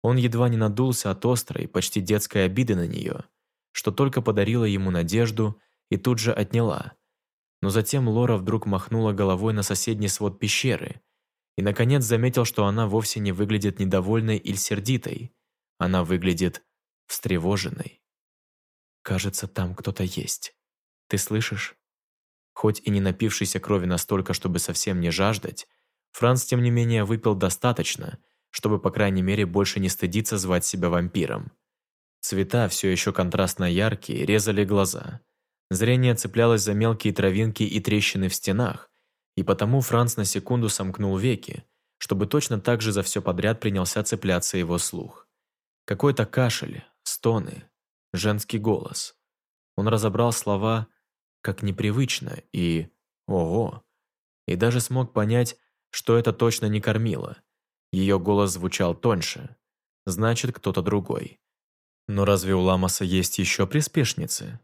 Он едва не надулся от острой, почти детской обиды на нее, что только подарила ему надежду и тут же отняла. Но затем Лора вдруг махнула головой на соседний свод пещеры и, наконец, заметил, что она вовсе не выглядит недовольной или сердитой. Она выглядит встревоженной. «Кажется, там кто-то есть. Ты слышишь?» Хоть и не напившийся крови настолько, чтобы совсем не жаждать, Франц, тем не менее, выпил достаточно, чтобы, по крайней мере, больше не стыдиться звать себя вампиром. Цвета, все еще контрастно яркие, резали глаза. Зрение цеплялось за мелкие травинки и трещины в стенах, и потому Франц на секунду сомкнул веки, чтобы точно так же за все подряд принялся цепляться его слух. Какой-то кашель, стоны, женский голос. Он разобрал слова как непривычно и «ого», и даже смог понять, что это точно не кормило. Ее голос звучал тоньше. Значит, кто-то другой. Но разве у Ламаса есть еще приспешницы?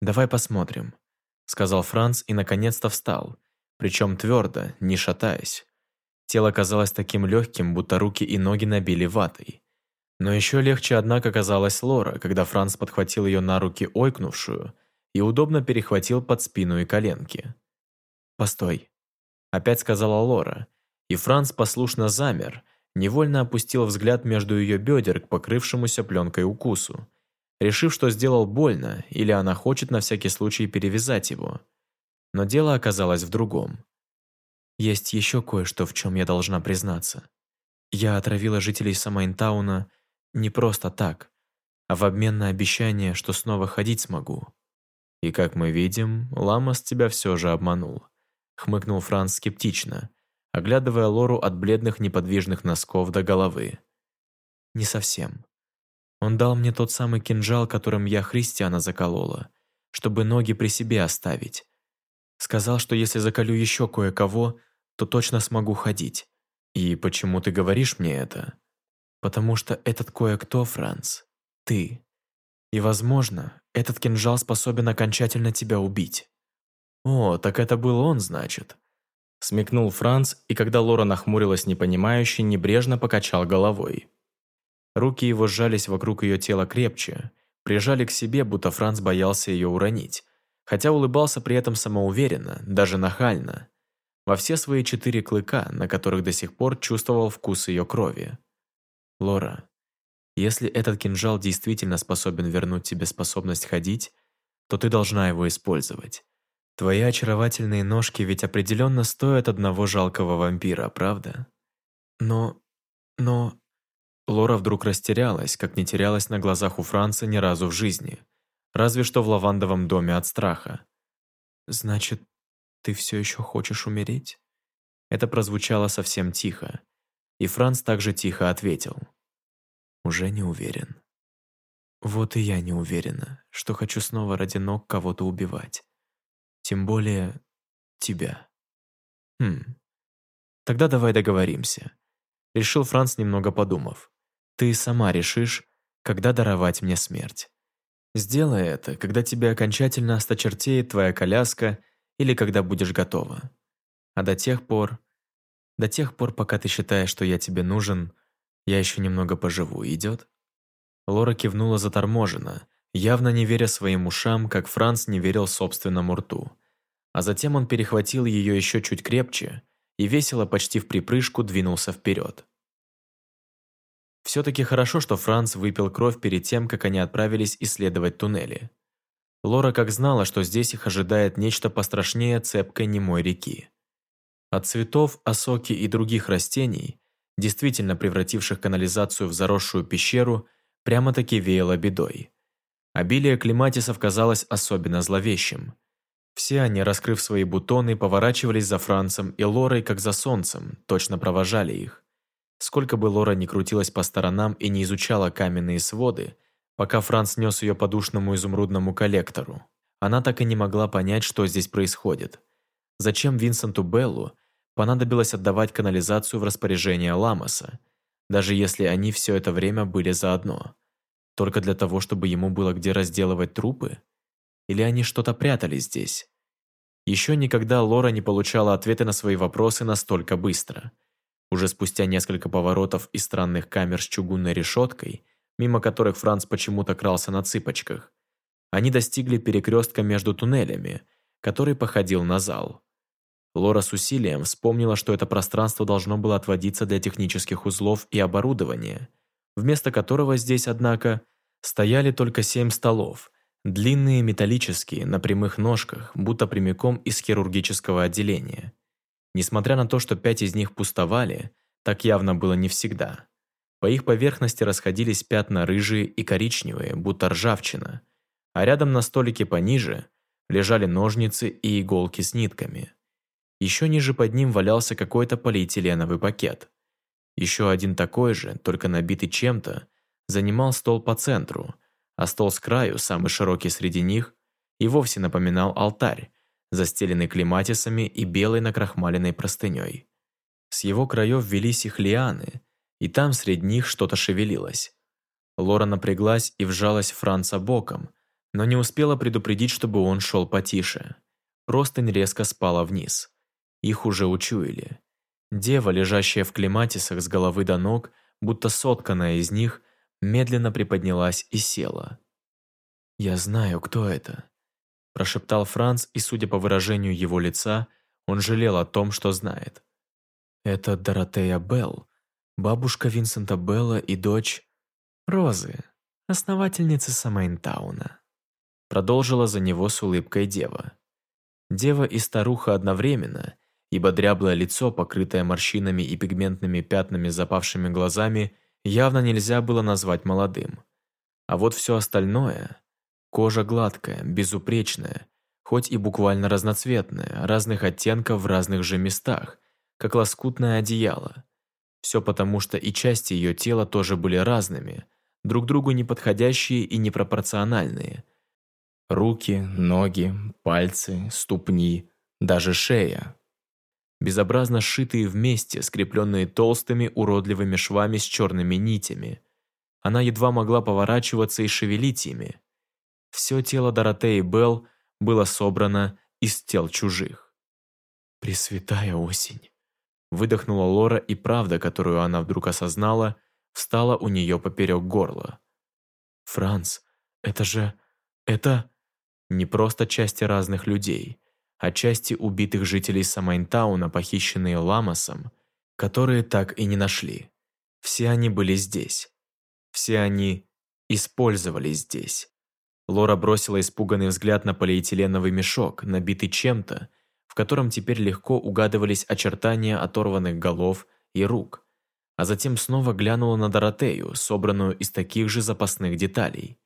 «Давай посмотрим», — сказал Франц и наконец-то встал, причем твердо, не шатаясь. Тело казалось таким легким, будто руки и ноги набили ватой. Но еще легче, однако, казалась Лора, когда Франц подхватил ее на руки ойкнувшую и удобно перехватил под спину и коленки. «Постой», — опять сказала Лора, и Франц послушно замер, невольно опустил взгляд между ее бедер к покрывшемуся пленкой укусу, решив, что сделал больно, или она хочет на всякий случай перевязать его. Но дело оказалось в другом. Есть еще кое-что, в чем я должна признаться. Я отравила жителей Самайнтауна не просто так, а в обмен на обещание, что снова ходить смогу. И как мы видим, Ламас тебя все же обманул. Хмыкнул Франц скептично, оглядывая Лору от бледных неподвижных носков до головы. «Не совсем. Он дал мне тот самый кинжал, которым я христиана заколола, чтобы ноги при себе оставить. Сказал, что если заколю еще кое-кого, то точно смогу ходить. И почему ты говоришь мне это? Потому что этот кое-кто, Франц, ты. И, возможно, этот кинжал способен окончательно тебя убить. О, так это был он, значит. Смекнул Франц, и когда Лора нахмурилась непонимающе, небрежно покачал головой. Руки его сжались вокруг ее тела крепче, прижали к себе, будто Франц боялся ее уронить, хотя улыбался при этом самоуверенно, даже нахально, во все свои четыре клыка, на которых до сих пор чувствовал вкус ее крови. «Лора, если этот кинжал действительно способен вернуть тебе способность ходить, то ты должна его использовать. Твои очаровательные ножки ведь определенно стоят одного жалкого вампира, правда? Но... но... Лора вдруг растерялась, как не терялась на глазах у Франца ни разу в жизни. Разве что в лавандовом доме от страха. «Значит, ты все еще хочешь умереть?» Это прозвучало совсем тихо. И Франц также тихо ответил. «Уже не уверен». «Вот и я не уверена, что хочу снова ради ног кого-то убивать. Тем более тебя. Хм. Тогда давай договоримся. Решил Франц, немного подумав. Ты сама решишь, когда даровать мне смерть. Сделай это, когда тебе окончательно осточертеет твоя коляска или когда будешь готова. А до тех пор... До тех пор, пока ты считаешь, что я тебе нужен, я еще немного поживу, идет? Лора кивнула заторможенно, явно не веря своим ушам, как Франц не верил собственному рту. А затем он перехватил ее еще чуть крепче и весело, почти в припрыжку, двинулся вперед. Все-таки хорошо, что Франц выпил кровь перед тем, как они отправились исследовать туннели. Лора как знала, что здесь их ожидает нечто пострашнее цепкой немой реки. От цветов, осоки и других растений, действительно превративших канализацию в заросшую пещеру, прямо-таки веяло бедой. Обилие климатисов казалось особенно зловещим. Все они, раскрыв свои бутоны, поворачивались за Францем и Лорой, как за солнцем, точно провожали их. Сколько бы Лора ни крутилась по сторонам и не изучала каменные своды, пока Франц нес ее по душному изумрудному коллектору, она так и не могла понять, что здесь происходит. Зачем Винсенту Беллу понадобилось отдавать канализацию в распоряжение Ламоса, даже если они все это время были заодно? Только для того, чтобы ему было где разделывать трупы? Или они что-то прятали здесь? Еще никогда Лора не получала ответы на свои вопросы настолько быстро – уже спустя несколько поворотов и странных камер с чугунной решеткой, мимо которых Франц почему-то крался на цыпочках, они достигли перекрестка между туннелями, который походил на зал. Лора с усилием вспомнила, что это пространство должно было отводиться для технических узлов и оборудования, вместо которого здесь, однако, стояли только семь столов, длинные металлические, на прямых ножках, будто прямиком из хирургического отделения. Несмотря на то, что пять из них пустовали, так явно было не всегда. По их поверхности расходились пятна рыжие и коричневые, будто ржавчина, а рядом на столике пониже лежали ножницы и иголки с нитками. Еще ниже под ним валялся какой-то полиэтиленовый пакет. Еще один такой же, только набитый чем-то, занимал стол по центру, а стол с краю, самый широкий среди них, и вовсе напоминал алтарь, застеленный клематисами и белой накрахмаленной простыней. С его краев велись их лианы, и там среди них что-то шевелилось. Лора напряглась и вжалась Франца боком, но не успела предупредить, чтобы он шел потише. Простынь резко спала вниз. Их уже учуяли. Дева, лежащая в клематисах с головы до ног, будто сотканная из них, медленно приподнялась и села. «Я знаю, кто это», прошептал Франц, и, судя по выражению его лица, он жалел о том, что знает. «Это Доротея Белл, бабушка Винсента Белла и дочь Розы, основательницы Самайнтауна», продолжила за него с улыбкой дева. Дева и старуха одновременно, ибо дряблое лицо, покрытое морщинами и пигментными пятнами запавшими глазами, явно нельзя было назвать молодым. А вот все остальное Кожа гладкая, безупречная, хоть и буквально разноцветная, разных оттенков в разных же местах, как лоскутное одеяло. Все потому, что и части ее тела тоже были разными, друг другу неподходящие и непропорциональные. Руки, ноги, пальцы, ступни, даже шея. Безобразно сшитые вместе, скрепленные толстыми уродливыми швами с черными нитями. Она едва могла поворачиваться и шевелить ими. Все тело Доротеи Белл было собрано из тел чужих. «Пресвятая осень!» Выдохнула Лора, и правда, которую она вдруг осознала, встала у нее поперек горла. «Франц, это же... это...» Не просто части разных людей, а части убитых жителей Самайнтауна, похищенные Ламосом, которые так и не нашли. Все они были здесь. Все они использовались здесь. Лора бросила испуганный взгляд на полиэтиленовый мешок, набитый чем-то, в котором теперь легко угадывались очертания оторванных голов и рук, а затем снова глянула на Доротею, собранную из таких же запасных деталей.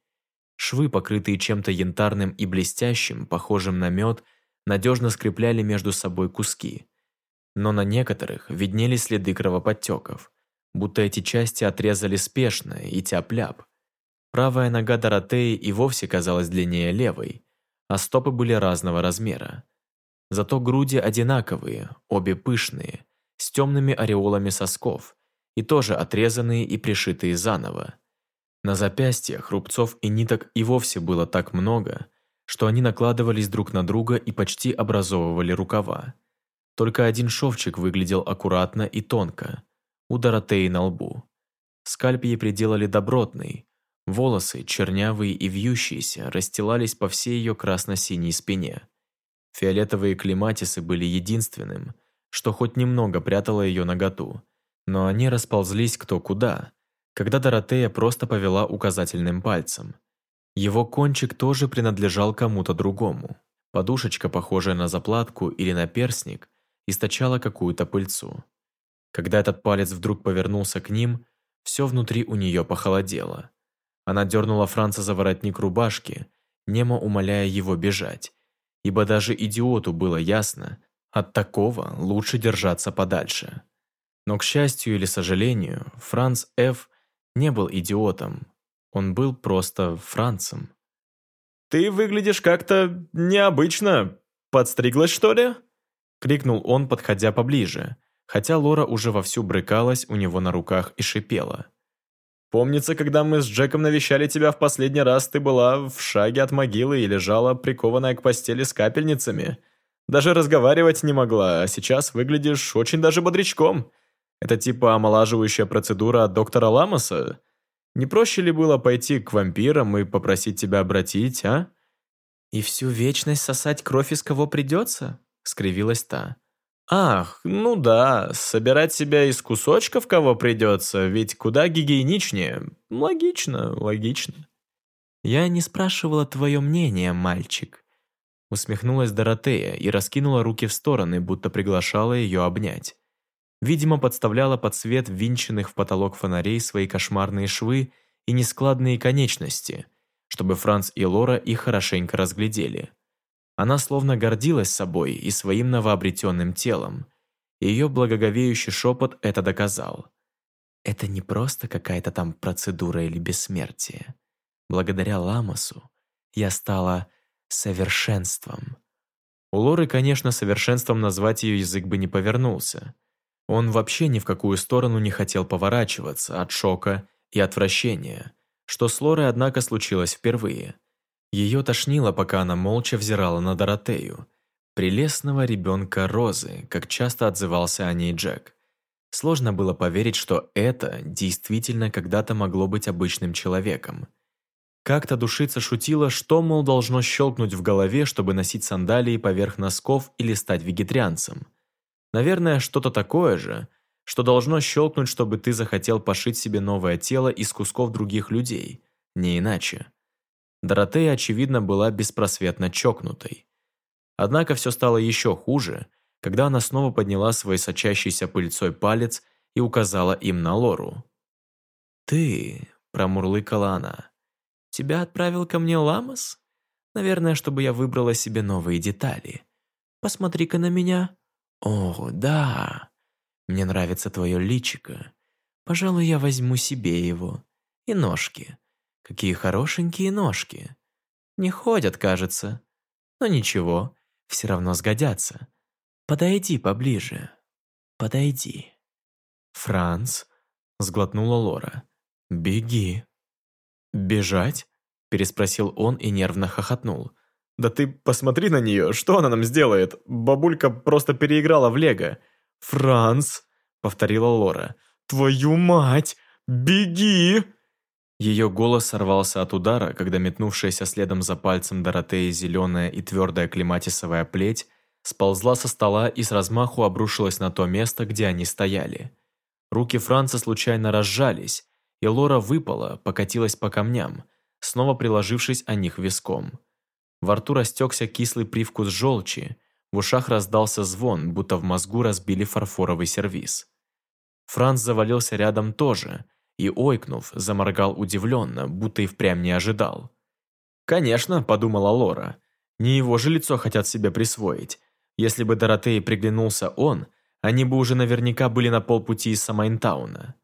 Швы, покрытые чем-то янтарным и блестящим, похожим на мед, надежно скрепляли между собой куски. Но на некоторых виднелись следы кровоподтеков, будто эти части отрезали спешно и тяп-ляп. Правая нога Доротеи и вовсе казалась длиннее левой, а стопы были разного размера. Зато груди одинаковые, обе пышные, с темными ореолами сосков, и тоже отрезанные и пришитые заново. На запястьях рубцов и ниток и вовсе было так много, что они накладывались друг на друга и почти образовывали рукава. Только один шовчик выглядел аккуратно и тонко, у Доротеи на лбу. Скальп ей приделали добротный, волосы, чернявые и вьющиеся, расстилались по всей ее красно-синей спине. Фиолетовые клематисы были единственным, что хоть немного прятало ее наготу, но они расползлись кто куда, когда Доротея просто повела указательным пальцем. Его кончик тоже принадлежал кому-то другому. Подушечка, похожая на заплатку или на перстник, источала какую-то пыльцу. Когда этот палец вдруг повернулся к ним, все внутри у нее похолодело. Она дернула Франца за воротник рубашки, немо умоляя его бежать, ибо даже идиоту было ясно, от такого лучше держаться подальше. Но, к счастью или сожалению, Франц Ф. не был идиотом, он был просто Францем.
«Ты выглядишь как-то необычно. Подстриглась, что ли?» — крикнул он, подходя поближе, хотя Лора уже вовсю брыкалась у него на руках и шипела. «Помнится, когда мы с Джеком навещали тебя в последний раз, ты была в шаге от могилы и лежала, прикованная к постели с капельницами. Даже разговаривать не могла, а сейчас выглядишь очень даже бодрячком. Это типа омолаживающая процедура от доктора Ламоса? Не проще ли было пойти к вампирам и попросить тебя обратить, а?»
«И всю вечность сосать кровь из кого придется?» — скривилась та.
«Ах, ну да, собирать себя из кусочков кого придется, ведь куда гигиеничнее. Логично, логично».
«Я не спрашивала твое мнение, мальчик». Усмехнулась Доротея и раскинула руки в стороны, будто приглашала ее обнять. Видимо, подставляла под свет винченных в потолок фонарей свои кошмарные швы и нескладные конечности, чтобы Франц и Лора их хорошенько разглядели. Она словно гордилась собой и своим новообретенным телом. Ее благоговеющий шепот это доказал. Это не просто какая-то там процедура или бессмертие. Благодаря Ламасу я стала совершенством. У Лоры, конечно, совершенством назвать ее язык бы не повернулся. Он вообще ни в какую сторону не хотел поворачиваться от шока и отвращения, что с Лорой, однако, случилось впервые – ее тошнило, пока она молча взирала на Доротею, прелестного ребенка Розы, как часто отзывался о ней Джек. Сложно было поверить, что это действительно когда-то могло быть обычным человеком. Как-то душица шутила, что, мол, должно щелкнуть в голове, чтобы носить сандалии поверх носков или стать вегетарианцем. Наверное, что-то такое же, что должно щелкнуть, чтобы ты захотел пошить себе новое тело из кусков других людей, не иначе. Доротея, очевидно, была беспросветно чокнутой. Однако все стало еще хуже, когда она снова подняла свой сочащийся пыльцой палец и указала им на Лору. «Ты», — промурлыкала она, — «тебя отправил ко мне Ламос? Наверное, чтобы я выбрала себе новые детали. Посмотри-ка на меня. О, да, мне нравится твое личико. Пожалуй, я возьму себе его. И ножки. Какие хорошенькие ножки. Не ходят, кажется. Но ничего, все равно сгодятся. Подойди поближе. Подойди. Франц, сглотнула Лора. Беги. Бежать? Переспросил он и нервно хохотнул.
«Да ты посмотри на нее, что она нам сделает? Бабулька просто переиграла в лего». «Франц», — повторила Лора, — «твою мать! Беги!» Ее голос сорвался от удара, когда метнувшаяся следом за пальцем Доротеи зеленая и твердая клематисовая плеть сползла со стола и с размаху обрушилась на то место, где они стояли. Руки Франца случайно разжались, и Лора выпала, покатилась по камням, снова приложившись о них виском. Во рту растекся кислый привкус желчи, в ушах раздался звон, будто в мозгу разбили фарфоровый сервиз. Франц завалился рядом тоже – и, ойкнув, заморгал удивленно, будто и впрямь не ожидал. «Конечно», — подумала Лора, — «не его же лицо хотят себе присвоить. Если бы Доротее приглянулся он, они бы уже наверняка были на полпути из Самайнтауна».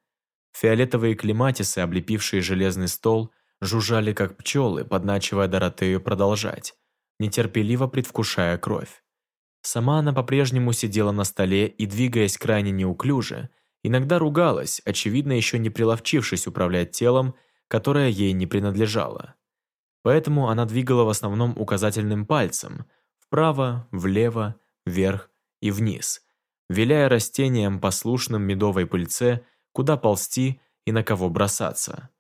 Фиолетовые клематисы, облепившие железный стол, жужжали как пчелы, подначивая Доротею продолжать, нетерпеливо предвкушая кровь.
Сама она по-прежнему сидела на столе и, двигаясь крайне неуклюже, иногда ругалась, очевидно еще не приловчившись управлять телом, которое ей не принадлежало. Поэтому она двигала в основном указательным пальцем вправо, влево, вверх и вниз, виляя растениям послушным медовой пыльце, куда ползти и на кого бросаться.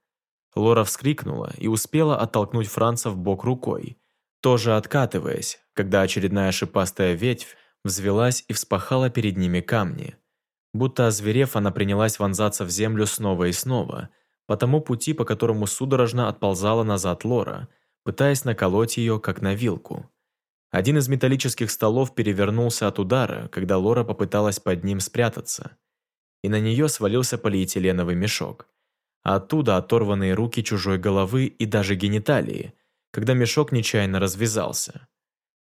Лора вскрикнула и успела оттолкнуть Франца в бок рукой, тоже откатываясь, когда очередная шипастая ветвь взвелась и вспахала перед ними камни. Будто озверев, она принялась вонзаться в землю снова и снова, по тому пути, по которому судорожно отползала назад Лора, пытаясь наколоть ее, как на вилку. Один из металлических столов перевернулся от удара, когда Лора попыталась под ним спрятаться. И на нее свалился полиэтиленовый мешок. А оттуда оторванные руки чужой головы и даже гениталии, когда мешок нечаянно развязался.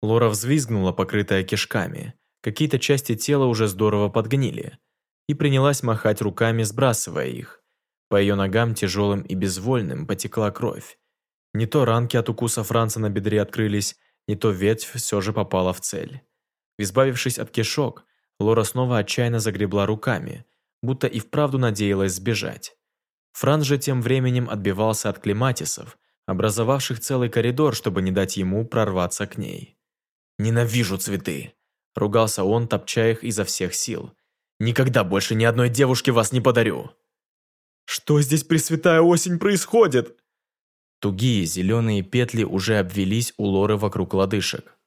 Лора взвизгнула, покрытая кишками. Какие-то части тела уже здорово подгнили. И принялась махать руками, сбрасывая их. По ее ногам тяжелым и безвольным потекла кровь. Не то ранки от укуса Франца на бедре открылись, не то ветвь все же попала в цель. Избавившись от кишок, Лора снова отчаянно загребла руками, будто и вправду надеялась сбежать. Франц же тем временем отбивался от клематисов, образовавших целый коридор, чтобы не дать ему прорваться к ней. «Ненавижу цветы!» – ругался он, топча их изо всех сил. «Никогда больше ни одной девушке вас не подарю!»
«Что здесь, Пресвятая Осень, происходит?»
Тугие зеленые петли уже обвелись у Лоры вокруг лодыжек.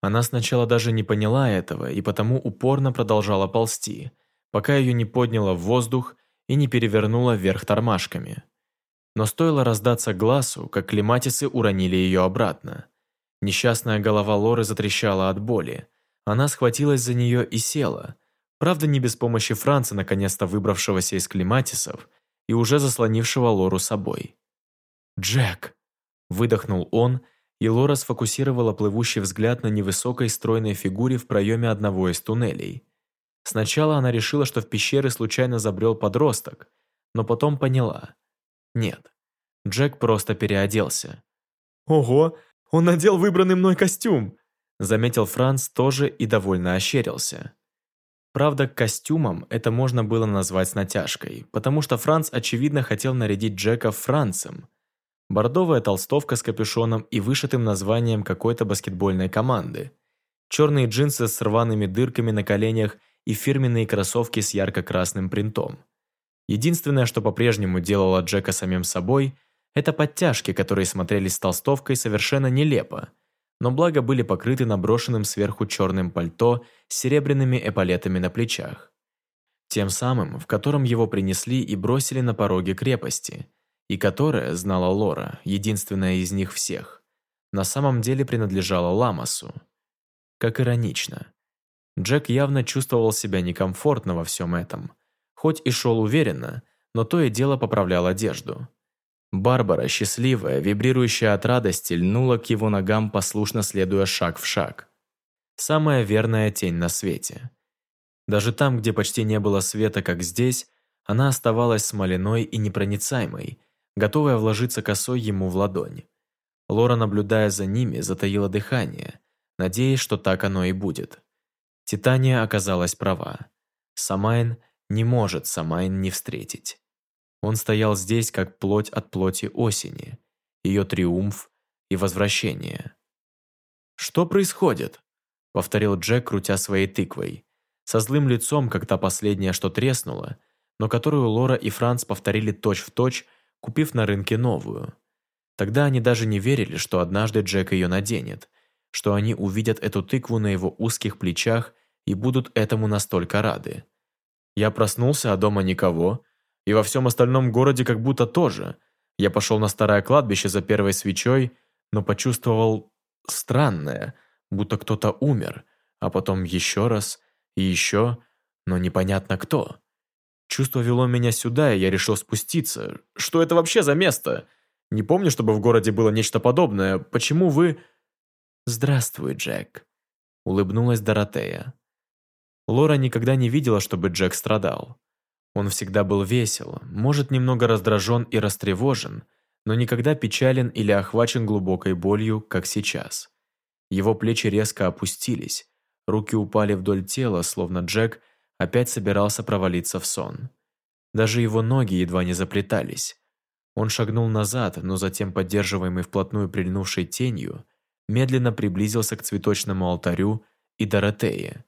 Она сначала даже не поняла этого и потому упорно продолжала ползти, пока ее не подняло в воздух и не перевернуло вверх тормашками. Но стоило раздаться глазу, как клематисы уронили ее обратно. Несчастная голова Лоры затрещала от боли. Она схватилась за нее и села. Правда, не без помощи Франца, наконец-то выбравшегося из клематисов и уже заслонившего Лору собой. «Джек!» – выдохнул он, и Лора сфокусировала плывущий взгляд на невысокой стройной фигуре в проеме одного из туннелей. Сначала она решила, что в пещеры случайно забрел подросток, но потом поняла. Нет, Джек просто переоделся.
«Ого, он надел выбранный мной костюм!»
Заметил Франц тоже и довольно ощерился. Правда, костюмом это можно было назвать с натяжкой, потому что Франц очевидно хотел нарядить Джека Францем. Бордовая толстовка с капюшоном и вышитым названием какой-то баскетбольной команды. Черные джинсы с рваными дырками на коленях и фирменные кроссовки с ярко-красным принтом. Единственное, что по-прежнему делало Джека самим собой, это подтяжки, которые смотрелись с толстовкой совершенно нелепо, но благо были покрыты наброшенным сверху черным пальто с серебряными эполетами на плечах. Тем самым, в котором его принесли и бросили на пороге крепости, и которое, знала Лора, единственная из них всех, на самом деле принадлежала Ламасу. Как иронично. Джек явно чувствовал себя некомфортно во всем этом – Хоть и шел уверенно, но то и дело поправлял одежду. Барбара, счастливая, вибрирующая от радости, льнула к его ногам, послушно следуя шаг в шаг. Самая верная тень на свете. Даже там, где почти не было света, как здесь, она оставалась смоляной и непроницаемой, готовая вложиться косой ему в ладонь. Лора, наблюдая за ними, затаила дыхание, надеясь, что так оно и будет. Титания оказалась права. Самайн не может Самайн не встретить. Он стоял здесь, как плоть от плоти осени, ее триумф и возвращение. «Что происходит?» — повторил Джек, крутя своей тыквой, со злым лицом, как та последняя, что треснула, но которую Лора и Франц повторили точь-в-точь, точь, купив на рынке новую. Тогда они даже не верили, что однажды Джек ее наденет, что они увидят эту тыкву на его узких плечах и будут этому настолько рады. Я проснулся, а дома никого. И во всем остальном городе как будто тоже. Я пошел на старое кладбище за первой свечой, но почувствовал странное, будто кто-то умер, а потом еще раз и еще, но непонятно кто. Чувство вело меня сюда, и я решил спуститься. Что это вообще за место? Не помню, чтобы в городе было нечто подобное. Почему вы... «Здравствуй, Джек», — улыбнулась Доротея. Лора никогда не видела, чтобы Джек страдал. Он всегда был весел, может, немного раздражен и растревожен, но никогда печален или охвачен глубокой болью, как сейчас. Его плечи резко опустились, Руки упали вдоль тела, словно Джек опять собирался провалиться в сон. Даже его ноги едва не заплетались. Он шагнул назад, но затем, поддерживаемый вплотную прильнувшей тенью, медленно приблизился к цветочному алтарю и Доротее,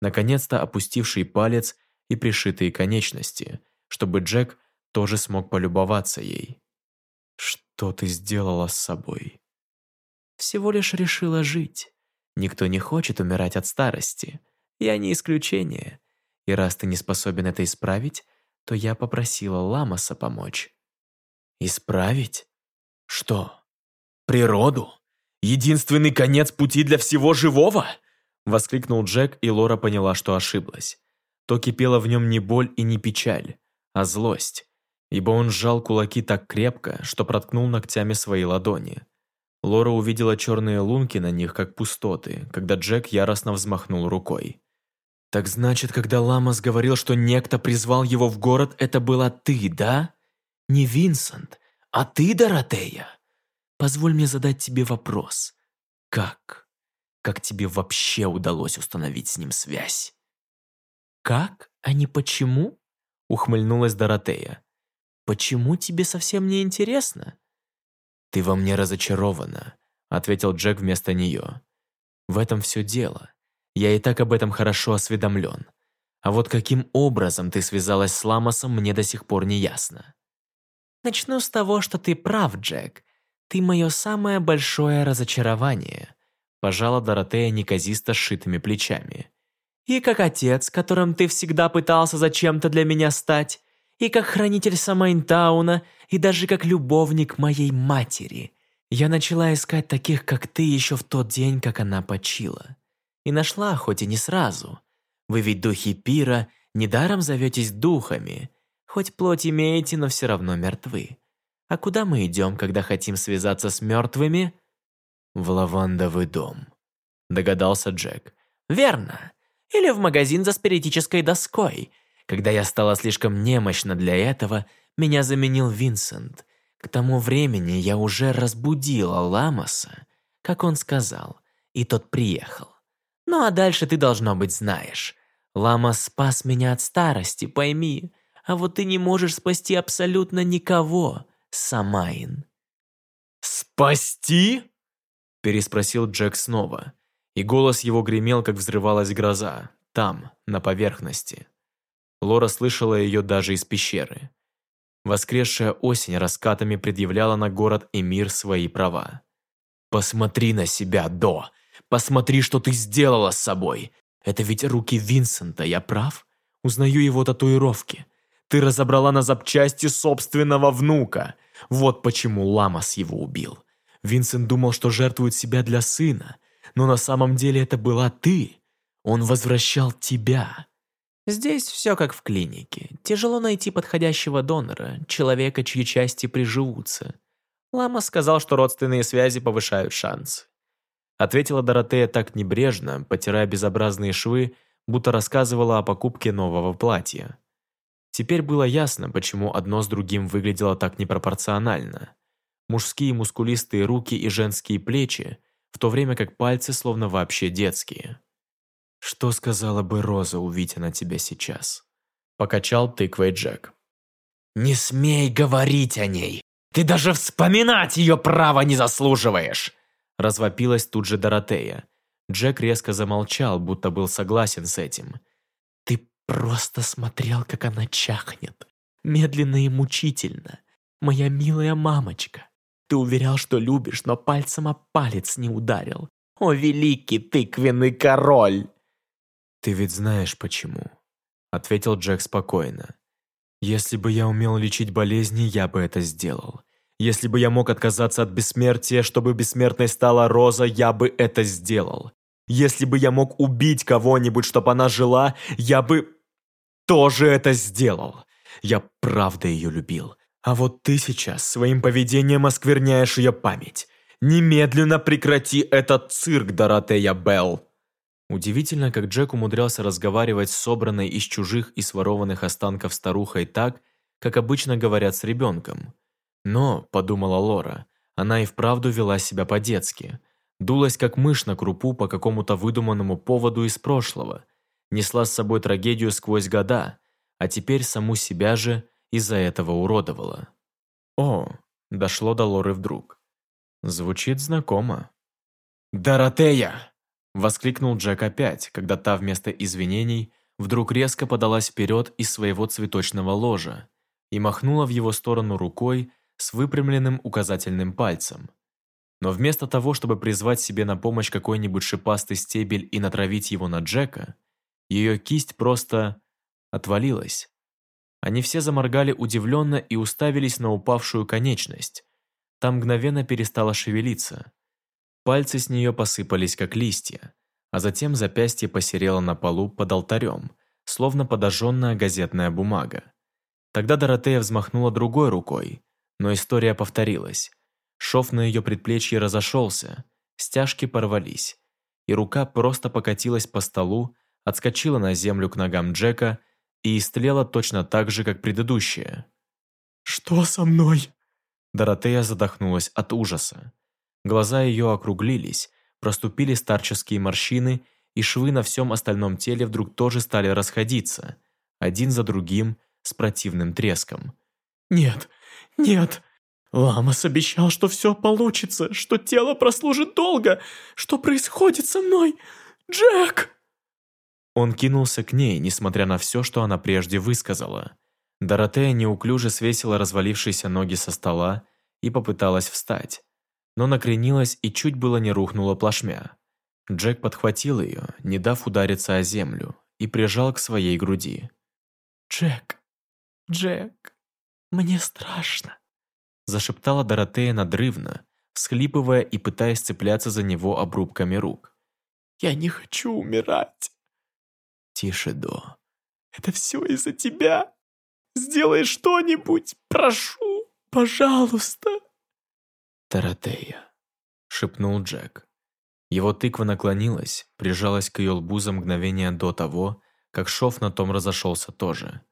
наконец-то опустивший палец и пришитые конечности, чтобы Джек тоже смог полюбоваться ей. «Что ты сделала с собой?»
«Всего лишь решила жить. Никто не хочет умирать от старости. Я не исключение. И раз ты не способен это исправить, то я попросила Ламаса помочь».
«Исправить? Что? Природу? Единственный конец пути для всего живого?» Воскликнул Джек, и Лора поняла, что ошиблась. То кипела в нем не боль и не печаль, а злость, ибо он сжал кулаки так крепко, что проткнул ногтями свои ладони. Лора увидела черные лунки на них, как пустоты, когда Джек яростно взмахнул рукой. «Так значит, когда Ламас говорил, что некто призвал его в город, это была ты, да? Не Винсент, а ты, Доротея? Позволь мне задать тебе вопрос. Как? Как тебе вообще удалось установить с ним связь?»
«Как, а не почему?» — ухмыльнулась Доротея. «Почему тебе совсем не интересно?»
«Ты во мне разочарована», — ответил Джек вместо нее. «В этом все дело. Я и так об этом хорошо осведомлен. А вот каким образом ты связалась с Ламосом, мне до сих пор не ясно».
«Начну с того, что ты прав, Джек. Ты мое самое большое разочарование», — пожала Доротея неказисто сшитыми плечами. «И как отец, которым ты всегда пытался зачем-то для меня стать, и как хранитель Самайнтауна, и даже как любовник моей матери. Я начала искать таких, как ты, еще в тот день, как она почила. И нашла, хоть и не сразу. Вы ведь духи пира, недаром зоветесь духами. Хоть плоть имеете, но все равно мертвы. А куда мы идем, когда хотим связаться с мертвыми?
В лавандовый дом, догадался Джек.
Верно. Или в магазин за спиритической доской, когда я стала слишком немощна для этого, меня заменил Винсент. К тому времени я уже разбудила Ламоса, как он сказал, и тот приехал. Ну а дальше ты, должно быть, знаешь. Ламос спас меня от старости, пойми. А вот ты не можешь спасти абсолютно никого, Самайн.
«Спасти?» – переспросил Джек снова, и голос его гремел, как взрывалась гроза, там, на поверхности. Лора слышала ее даже из пещеры. Воскресшая осень раскатами предъявляла на город и мир свои права. «Посмотри на себя, До! Посмотри, что ты сделала с собой! Это ведь руки Винсента, я прав? Узнаю его татуировки. Ты разобрала на запчасти собственного внука. Вот почему Ламас его убил. Винсент думал, что жертвует себя для сына, но на самом деле это была ты. Он возвращал тебя.
Здесь все как в клинике. Тяжело найти подходящего донора, человека, чьи части приживутся. Лама сказал, что родственные связи повышают шанс. Ответила Доротея так небрежно, потирая безобразные швы, будто рассказывала о покупке нового платья. Теперь было ясно, почему одно с другим выглядело так непропорционально. Мужские мускулистые руки и женские плечи, в то время как пальцы словно вообще детские. «Что сказала бы Роза, увидя на тебя сейчас?» Покачал тыквой Джек.
«Не смей говорить о ней! Ты даже вспоминать ее право не заслуживаешь!»
Развопилась тут же Доротея. Джек резко замолчал, будто был согласен с этим.
«Ты просто смотрел, как она чахнет. Медленно и мучительно. Моя милая мамочка. Ты уверял, что любишь, но пальцем о палец не ударил. О, великий тыквенный король!»
«Ты ведь знаешь почему», — ответил Джек спокойно. «Если бы я умел лечить болезни, я бы это сделал. Если бы я мог отказаться от бессмертия, чтобы бессмертной стала Роза, я бы это сделал. Если бы я мог убить кого-нибудь, чтобы она жила, я бы тоже это сделал. Я правда ее любил. А вот ты сейчас своим поведением оскверняешь ее память. Немедленно прекрати этот цирк, Доротея Белл!» Удивительно, как Джек умудрялся разговаривать с собранной из чужих и сворованных останков старухой так, как обычно говорят с ребенком. Но, подумала Лора, она и вправду вела себя по-детски. Дулась как мышь на крупу по какому-то выдуманному поводу из прошлого, несла с собой трагедию сквозь года, а теперь саму себя же из-за этого уродовала. О, дошло до Лоры вдруг. Звучит знакомо. «Доротея!» – воскликнул Джек опять, когда та вместо извинений вдруг резко подалась вперед из своего цветочного ложа и махнула в его сторону рукой с выпрямленным указательным пальцем. Но вместо того, чтобы призвать себе на помощь какой-нибудь шипастый стебель и натравить его на Джека, ее кисть просто отвалилась. Они все заморгали удивленно и уставились на упавшую конечность. Там мгновенно перестала шевелиться. Пальцы с нее посыпались, как листья, а затем запястье посерело на полу под алтарем, словно подожженная газетная бумага. Тогда Доротея взмахнула другой рукой, но история повторилась. Шов на ее предплечье разошелся, стяжки порвались, и рука просто покатилась по столу, отскочила на землю к ногам Джека и истлела точно так же, как предыдущая.
«Что со мной?»
Доротея задохнулась от ужаса. Глаза ее округлились, проступили старческие морщины, и швы на всем остальном теле вдруг тоже стали расходиться, один за другим, с противным треском.
«Нет, нет! Ламас обещал, что все получится, что тело прослужит долго! Что происходит со мной? Джек!»
Он кинулся к ней, несмотря на все, что она прежде высказала. Доротея неуклюже свесила развалившиеся ноги со стола и попыталась встать, но накренилась и чуть было не рухнула плашмя. Джек подхватил ее, не дав удариться о землю, и прижал к своей груди.
«Джек, Джек, мне страшно»,
зашептала Доротея надрывно, всхлипывая и пытаясь цепляться за него обрубками рук.
«Я не хочу умирать».
«Тише, До».
«Это все из-за тебя. Сделай что-нибудь, прошу, пожалуйста».
«Доротея», — шепнул Джек. Его тыква наклонилась, прижалась к ее лбу за мгновение до того, как шов на том разошелся тоже,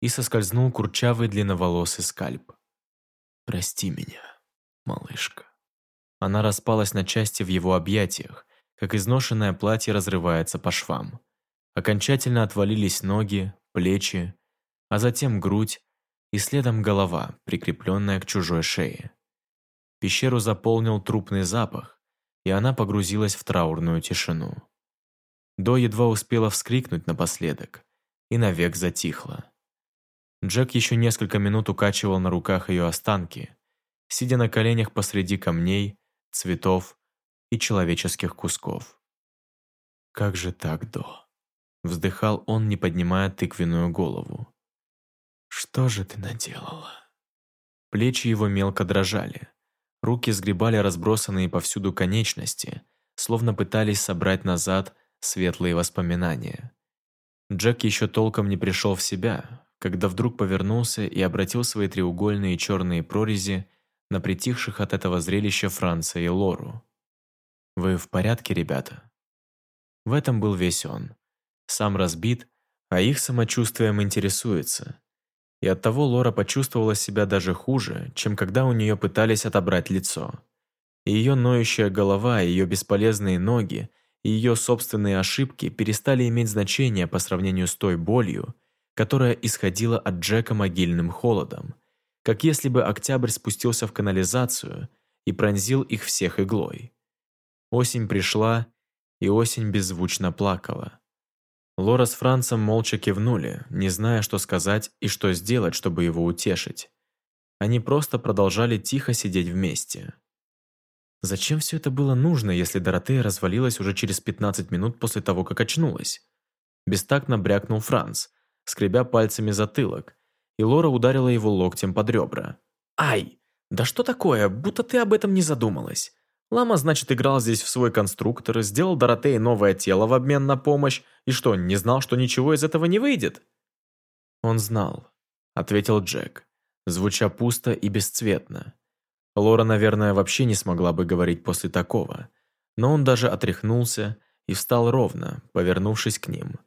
и соскользнул курчавый длинноволосый скальп. «Прости меня, малышка». Она распалась на части в его объятиях, как изношенное платье разрывается по швам. Окончательно отвалились ноги, плечи, а затем грудь и следом голова, прикрепленная к чужой шее. Пещеру заполнил трупный запах, и она погрузилась в траурную тишину. До едва успела вскрикнуть напоследок и навек затихла. Джек еще несколько минут укачивал на руках ее останки, сидя на коленях посреди камней, цветов и человеческих кусков. «Как же так, До?» Вздыхал он, не поднимая тыквенную голову. «Что же ты наделала?» Плечи его мелко дрожали. Руки сгребали разбросанные повсюду конечности, словно пытались собрать назад светлые воспоминания. Джек еще толком не пришел в себя, когда вдруг повернулся и обратил свои треугольные черные прорези на притихших от этого зрелища Франца и Лору. «Вы в порядке, ребята?» В этом был весь он. Сам разбит, а их самочувствием интересуется. И оттого Лора почувствовала себя даже хуже, чем когда у нее пытались отобрать лицо. И ее ноющая голова, ее бесполезные ноги и ее собственные ошибки перестали иметь значение по сравнению с той болью, которая исходила от Джека могильным холодом, как если бы октябрь спустился в канализацию и пронзил их всех иглой. Осень пришла, и осень беззвучно плакала. Лора с Францем молча кивнули, не зная, что сказать и что сделать, чтобы его утешить. Они просто продолжали тихо сидеть вместе. Зачем все это было нужно, если Доротея развалилась уже через 15 минут после того, как очнулась? Бестактно брякнул Франц, скребя пальцами затылок, и Лора ударила его локтем под ребра. «Ай! Да что такое? Будто ты об этом не задумалась. Лама, значит, играл здесь в свой конструктор, сделал Доротее новое тело в обмен на помощь, и что, не знал, что ничего из этого не выйдет?» «Он знал», — ответил Джек, звуча пусто и бесцветно. Лора, наверное, вообще не смогла бы говорить после такого, но он даже отряхнулся и встал ровно, повернувшись к ним.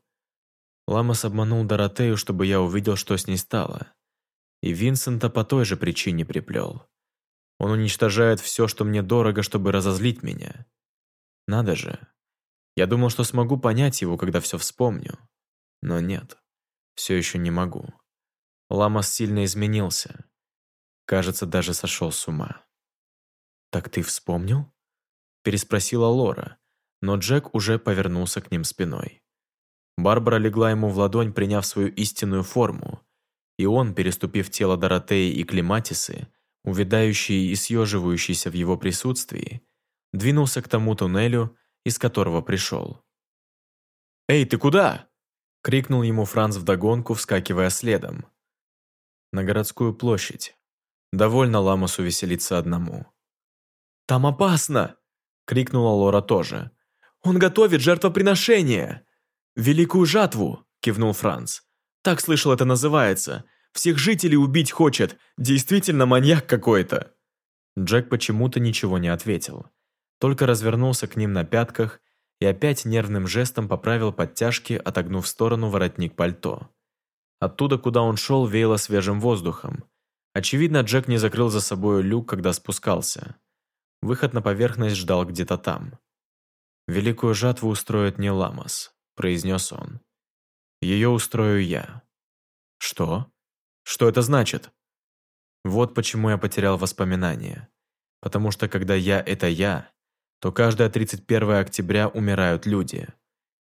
Ламас обманул Доротею, чтобы я увидел, что с ней стало. И Винсента по той же причине приплел. Он уничтожает все, что мне дорого, чтобы разозлить меня. Надо же. Я думал, что смогу понять его, когда все вспомню. Но нет, все еще не могу. Ламас сильно изменился. Кажется, даже сошел с ума. «Так ты вспомнил?» Переспросила Лора, но Джек уже повернулся к ним спиной. Барбара легла ему в ладонь, приняв свою истинную форму, и он, переступив тело Доротеи и Климатисы, увядающий и съеживающийся в его присутствии, двинулся к тому туннелю, из которого пришел. «Эй, ты куда?» — крикнул ему Франц вдогонку, вскакивая следом. «На городскую площадь. Довольно Ламосу веселиться одному». «Там опасно!» — крикнула Лора тоже. «Он готовит жертвоприношение!» «Великую жатву!» — кивнул Франц. «Так слышал, это называется. Всех жителей убить хочет. Действительно маньяк какой-то!» Джек почему-то ничего не ответил. Только развернулся к ним на пятках и опять нервным жестом поправил подтяжки, отогнув в сторону воротник пальто. Оттуда, куда он шел, веяло свежим воздухом. Очевидно, Джек не закрыл за собой люк, когда спускался. Выход на поверхность ждал где-то там. «Великую жатву устроит не Ламас», – произнес он. «Ее устрою я». «Что? Что это значит?» Вот почему я потерял воспоминания. Потому что когда я – это я, то каждое 31 октября умирают люди.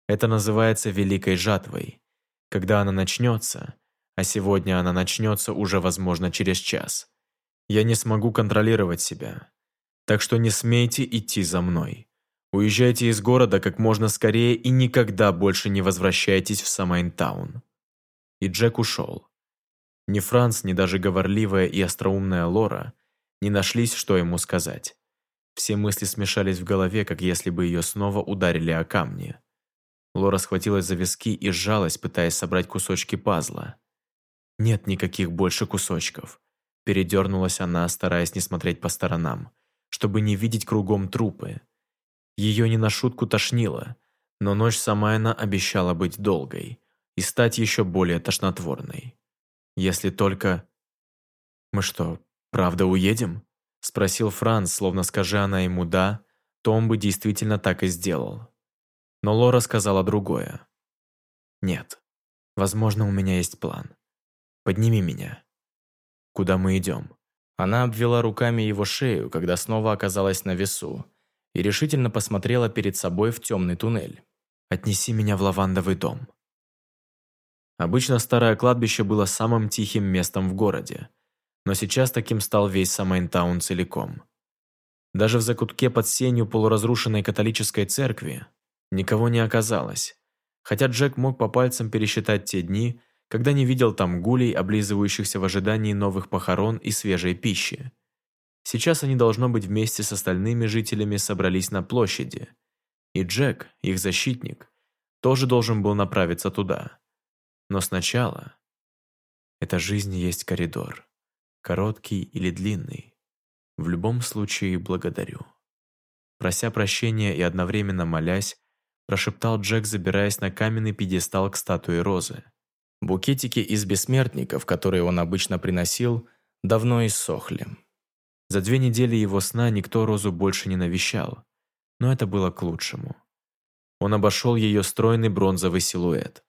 Это называется Великой Жатвой. Когда она начнется, а сегодня она начнется уже, возможно, через час, я не смогу контролировать себя. Так что не смейте идти за мной. Уезжайте из города как можно скорее и никогда больше не возвращайтесь в Самайнтаун. И Джек ушел. Ни Франц, ни даже говорливая и остроумная Лора не нашлись, что ему сказать. Все мысли смешались в голове, как если бы ее снова ударили о камни. Лора схватилась за виски и сжалась, пытаясь собрать кусочки пазла. «Нет никаких больше кусочков», – передернулась она, стараясь не смотреть по сторонам, чтобы не видеть кругом трупы. Ее не на шутку тошнило, но ночь сама она обещала быть долгой и стать еще более тошнотворной. Если только... «Мы что, правда уедем?» Спросил Франц, словно скажи она ему «да», то он бы действительно так и сделал. Но Лора сказала другое. «Нет. Возможно, у меня есть план. Подними меня. Куда мы идем?» Она обвела руками его шею, когда снова оказалась на весу, и решительно посмотрела перед собой в темный туннель. «Отнеси меня в лавандовый дом». Обычно старое кладбище было самым тихим местом в городе, но сейчас таким стал весь Самайнтаун целиком. Даже в закутке под сенью полуразрушенной католической церкви никого не оказалось, хотя Джек мог по пальцам пересчитать те дни, когда не видел там гулей, облизывающихся в ожидании новых похорон и свежей пищи. Сейчас они, должно быть, вместе с остальными жителями собрались на площади, и Джек, их защитник, тоже должен был направиться туда. Но сначала... Эта жизнь есть коридор. Короткий или длинный. В любом случае благодарю. Прося прощения и одновременно молясь, прошептал Джек, забираясь на каменный пьедестал к статуе Розы. Букетики из бессмертников, которые он обычно приносил, давно иссохли. За две недели его сна никто Розу больше не навещал, но это было к лучшему. Он обошел ее стройный бронзовый силуэт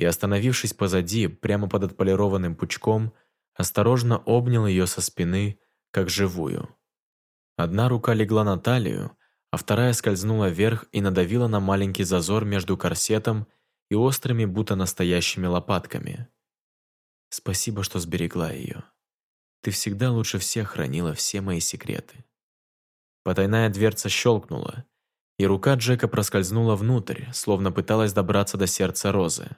и, остановившись позади, прямо под отполированным пучком, осторожно обнял ее со спины, как живую. Одна рука легла на талию, а вторая скользнула вверх и надавила на маленький зазор между корсетом и острыми, будто настоящими лопатками. «Спасибо, что сберегла ее. Ты всегда лучше всех хранила все мои секреты». Потайная дверца щелкнула, и рука Джека проскользнула внутрь, словно пыталась добраться до сердца Розы.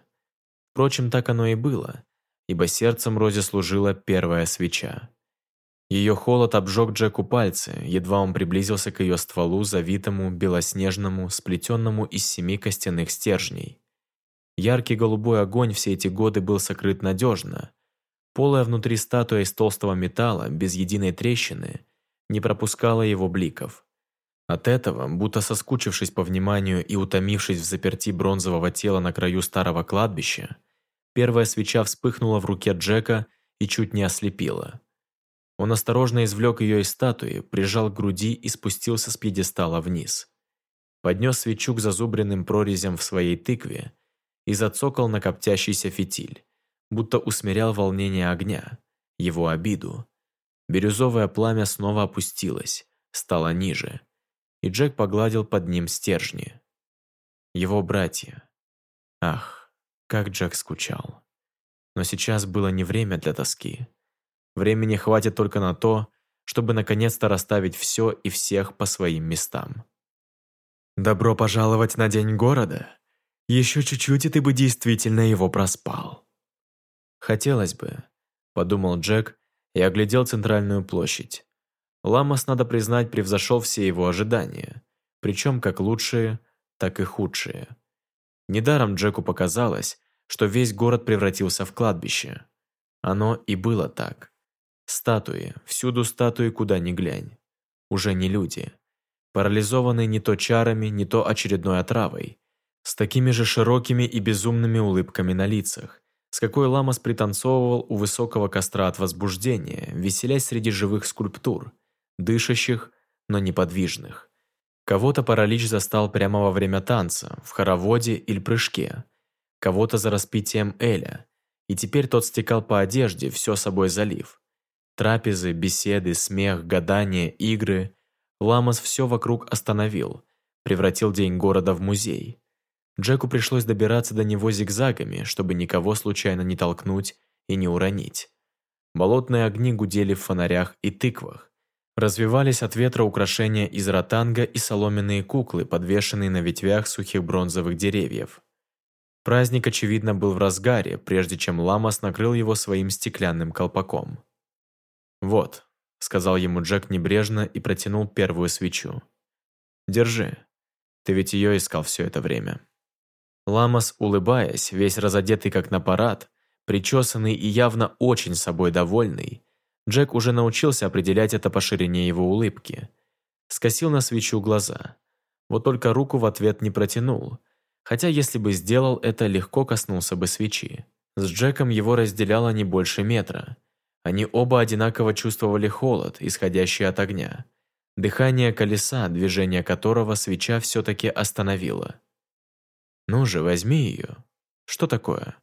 Впрочем, так оно и было, ибо сердцем Розе служила первая свеча. Ее холод обжег Джеку пальцы, едва он приблизился к ее стволу, завитому, белоснежному, сплетенному из семи костяных стержней. Яркий голубой огонь все эти годы был сокрыт надежно. Полая внутри статуя из толстого металла, без единой трещины, не пропускала его бликов. От этого, будто соскучившись по вниманию и утомившись в заперти бронзового тела на краю старого кладбища, Первая свеча вспыхнула в руке Джека и чуть не ослепила. Он осторожно извлек ее из статуи, прижал к груди и спустился с пьедестала вниз. поднес свечу к зазубренным прорезям в своей тыкве и зацокал на коптящийся фитиль, будто усмирял волнение огня, его обиду. Бирюзовое пламя снова опустилось, стало ниже, и Джек погладил под ним стержни. Его братья. Ах, как Джек скучал. Но сейчас было не время для тоски. Времени хватит только на то, чтобы наконец-то расставить все и всех по своим местам. «Добро пожаловать на День города. Еще чуть-чуть, и ты бы действительно его проспал». «Хотелось бы», – подумал Джек и оглядел центральную площадь. Ламас, надо признать, превзошел все его ожидания, причем как лучшие, так и худшие. Недаром Джеку показалось, что весь город превратился в кладбище. Оно и было так. Статуи, всюду статуи, куда ни глянь. Уже не люди. Парализованные не то чарами, не то очередной отравой. С такими же широкими и безумными улыбками на лицах, с какой Ламас пританцовывал у высокого костра от возбуждения, веселясь среди живых скульптур, дышащих, но неподвижных. Кого-то паралич застал прямо во время танца, в хороводе или прыжке, кого-то за распитием Эля, и теперь тот стекал по одежде, все собой залив. Трапезы, беседы, смех, гадания, игры. Ламас все вокруг остановил, превратил день города в музей. Джеку пришлось добираться до него зигзагами, чтобы никого случайно не толкнуть и не уронить. Болотные огни гудели в фонарях и тыквах. Развивались от ветра украшения из ротанга и соломенные куклы, подвешенные на ветвях сухих бронзовых деревьев. Праздник, очевидно, был в разгаре, прежде чем Ламас накрыл его своим стеклянным колпаком. «Вот», — сказал ему Джек небрежно и протянул первую свечу. «Держи. Ты ведь ее искал все это время». Ламас, улыбаясь, весь разодетый как на парад, причесанный и явно очень собой довольный, Джек уже научился определять это по ширине его улыбки. Скосил на свечу глаза. Вот только руку в ответ не протянул, хотя если бы сделал это, легко коснулся бы свечи. С Джеком его разделяло не больше метра. Они оба одинаково чувствовали холод, исходящий от огня. Дыхание колеса, движение которого свеча все-таки остановила. «Ну же, возьми ее. Что такое?»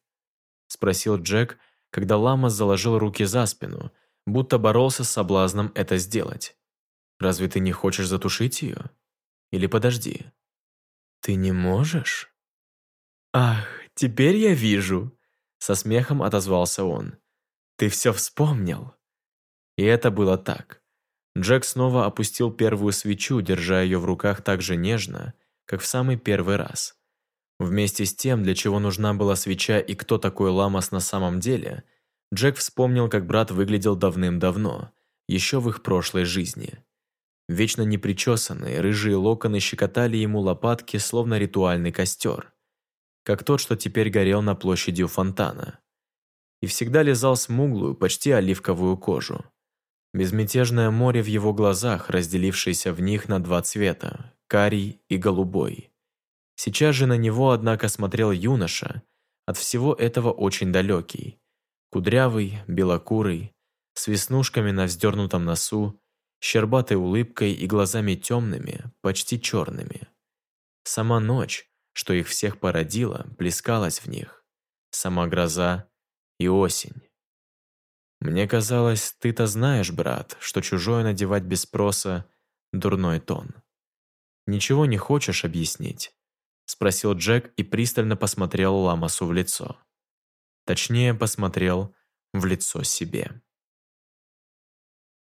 Спросил Джек, когда Лама заложил руки за спину, будто боролся с соблазном это сделать. «Разве ты не хочешь затушить ее? Или подожди?» «Ты не можешь?» «Ах, теперь я вижу!» Со смехом отозвался он. «Ты все вспомнил!» И это было так. Джек снова опустил первую свечу, держа ее в руках так же нежно, как в самый первый раз. Вместе с тем, для чего нужна была свеча и кто такой Ламас на самом деле, Джек вспомнил, как брат выглядел давным-давно, еще в их прошлой жизни. Вечно непричесанные, рыжие локоны щекотали ему лопатки, словно ритуальный костер, как тот, что теперь горел на площади у фонтана. И всегда лизал смуглую, почти оливковую кожу. Безмятежное море в его глазах, разделившееся в них на два цвета – карий и голубой. Сейчас же на него, однако, смотрел юноша, от всего этого очень далекий. Кудрявый, белокурый, с веснушками на вздернутом носу, щербатой улыбкой и глазами темными, почти черными. Сама ночь, что их всех породила, плескалась в них. Сама гроза и осень. Мне казалось, ты-то знаешь, брат, что чужое надевать без спроса – дурной тон. Ничего не хочешь объяснить? Спросил Джек и пристально посмотрел Ламасу в лицо. Точнее, посмотрел в лицо себе.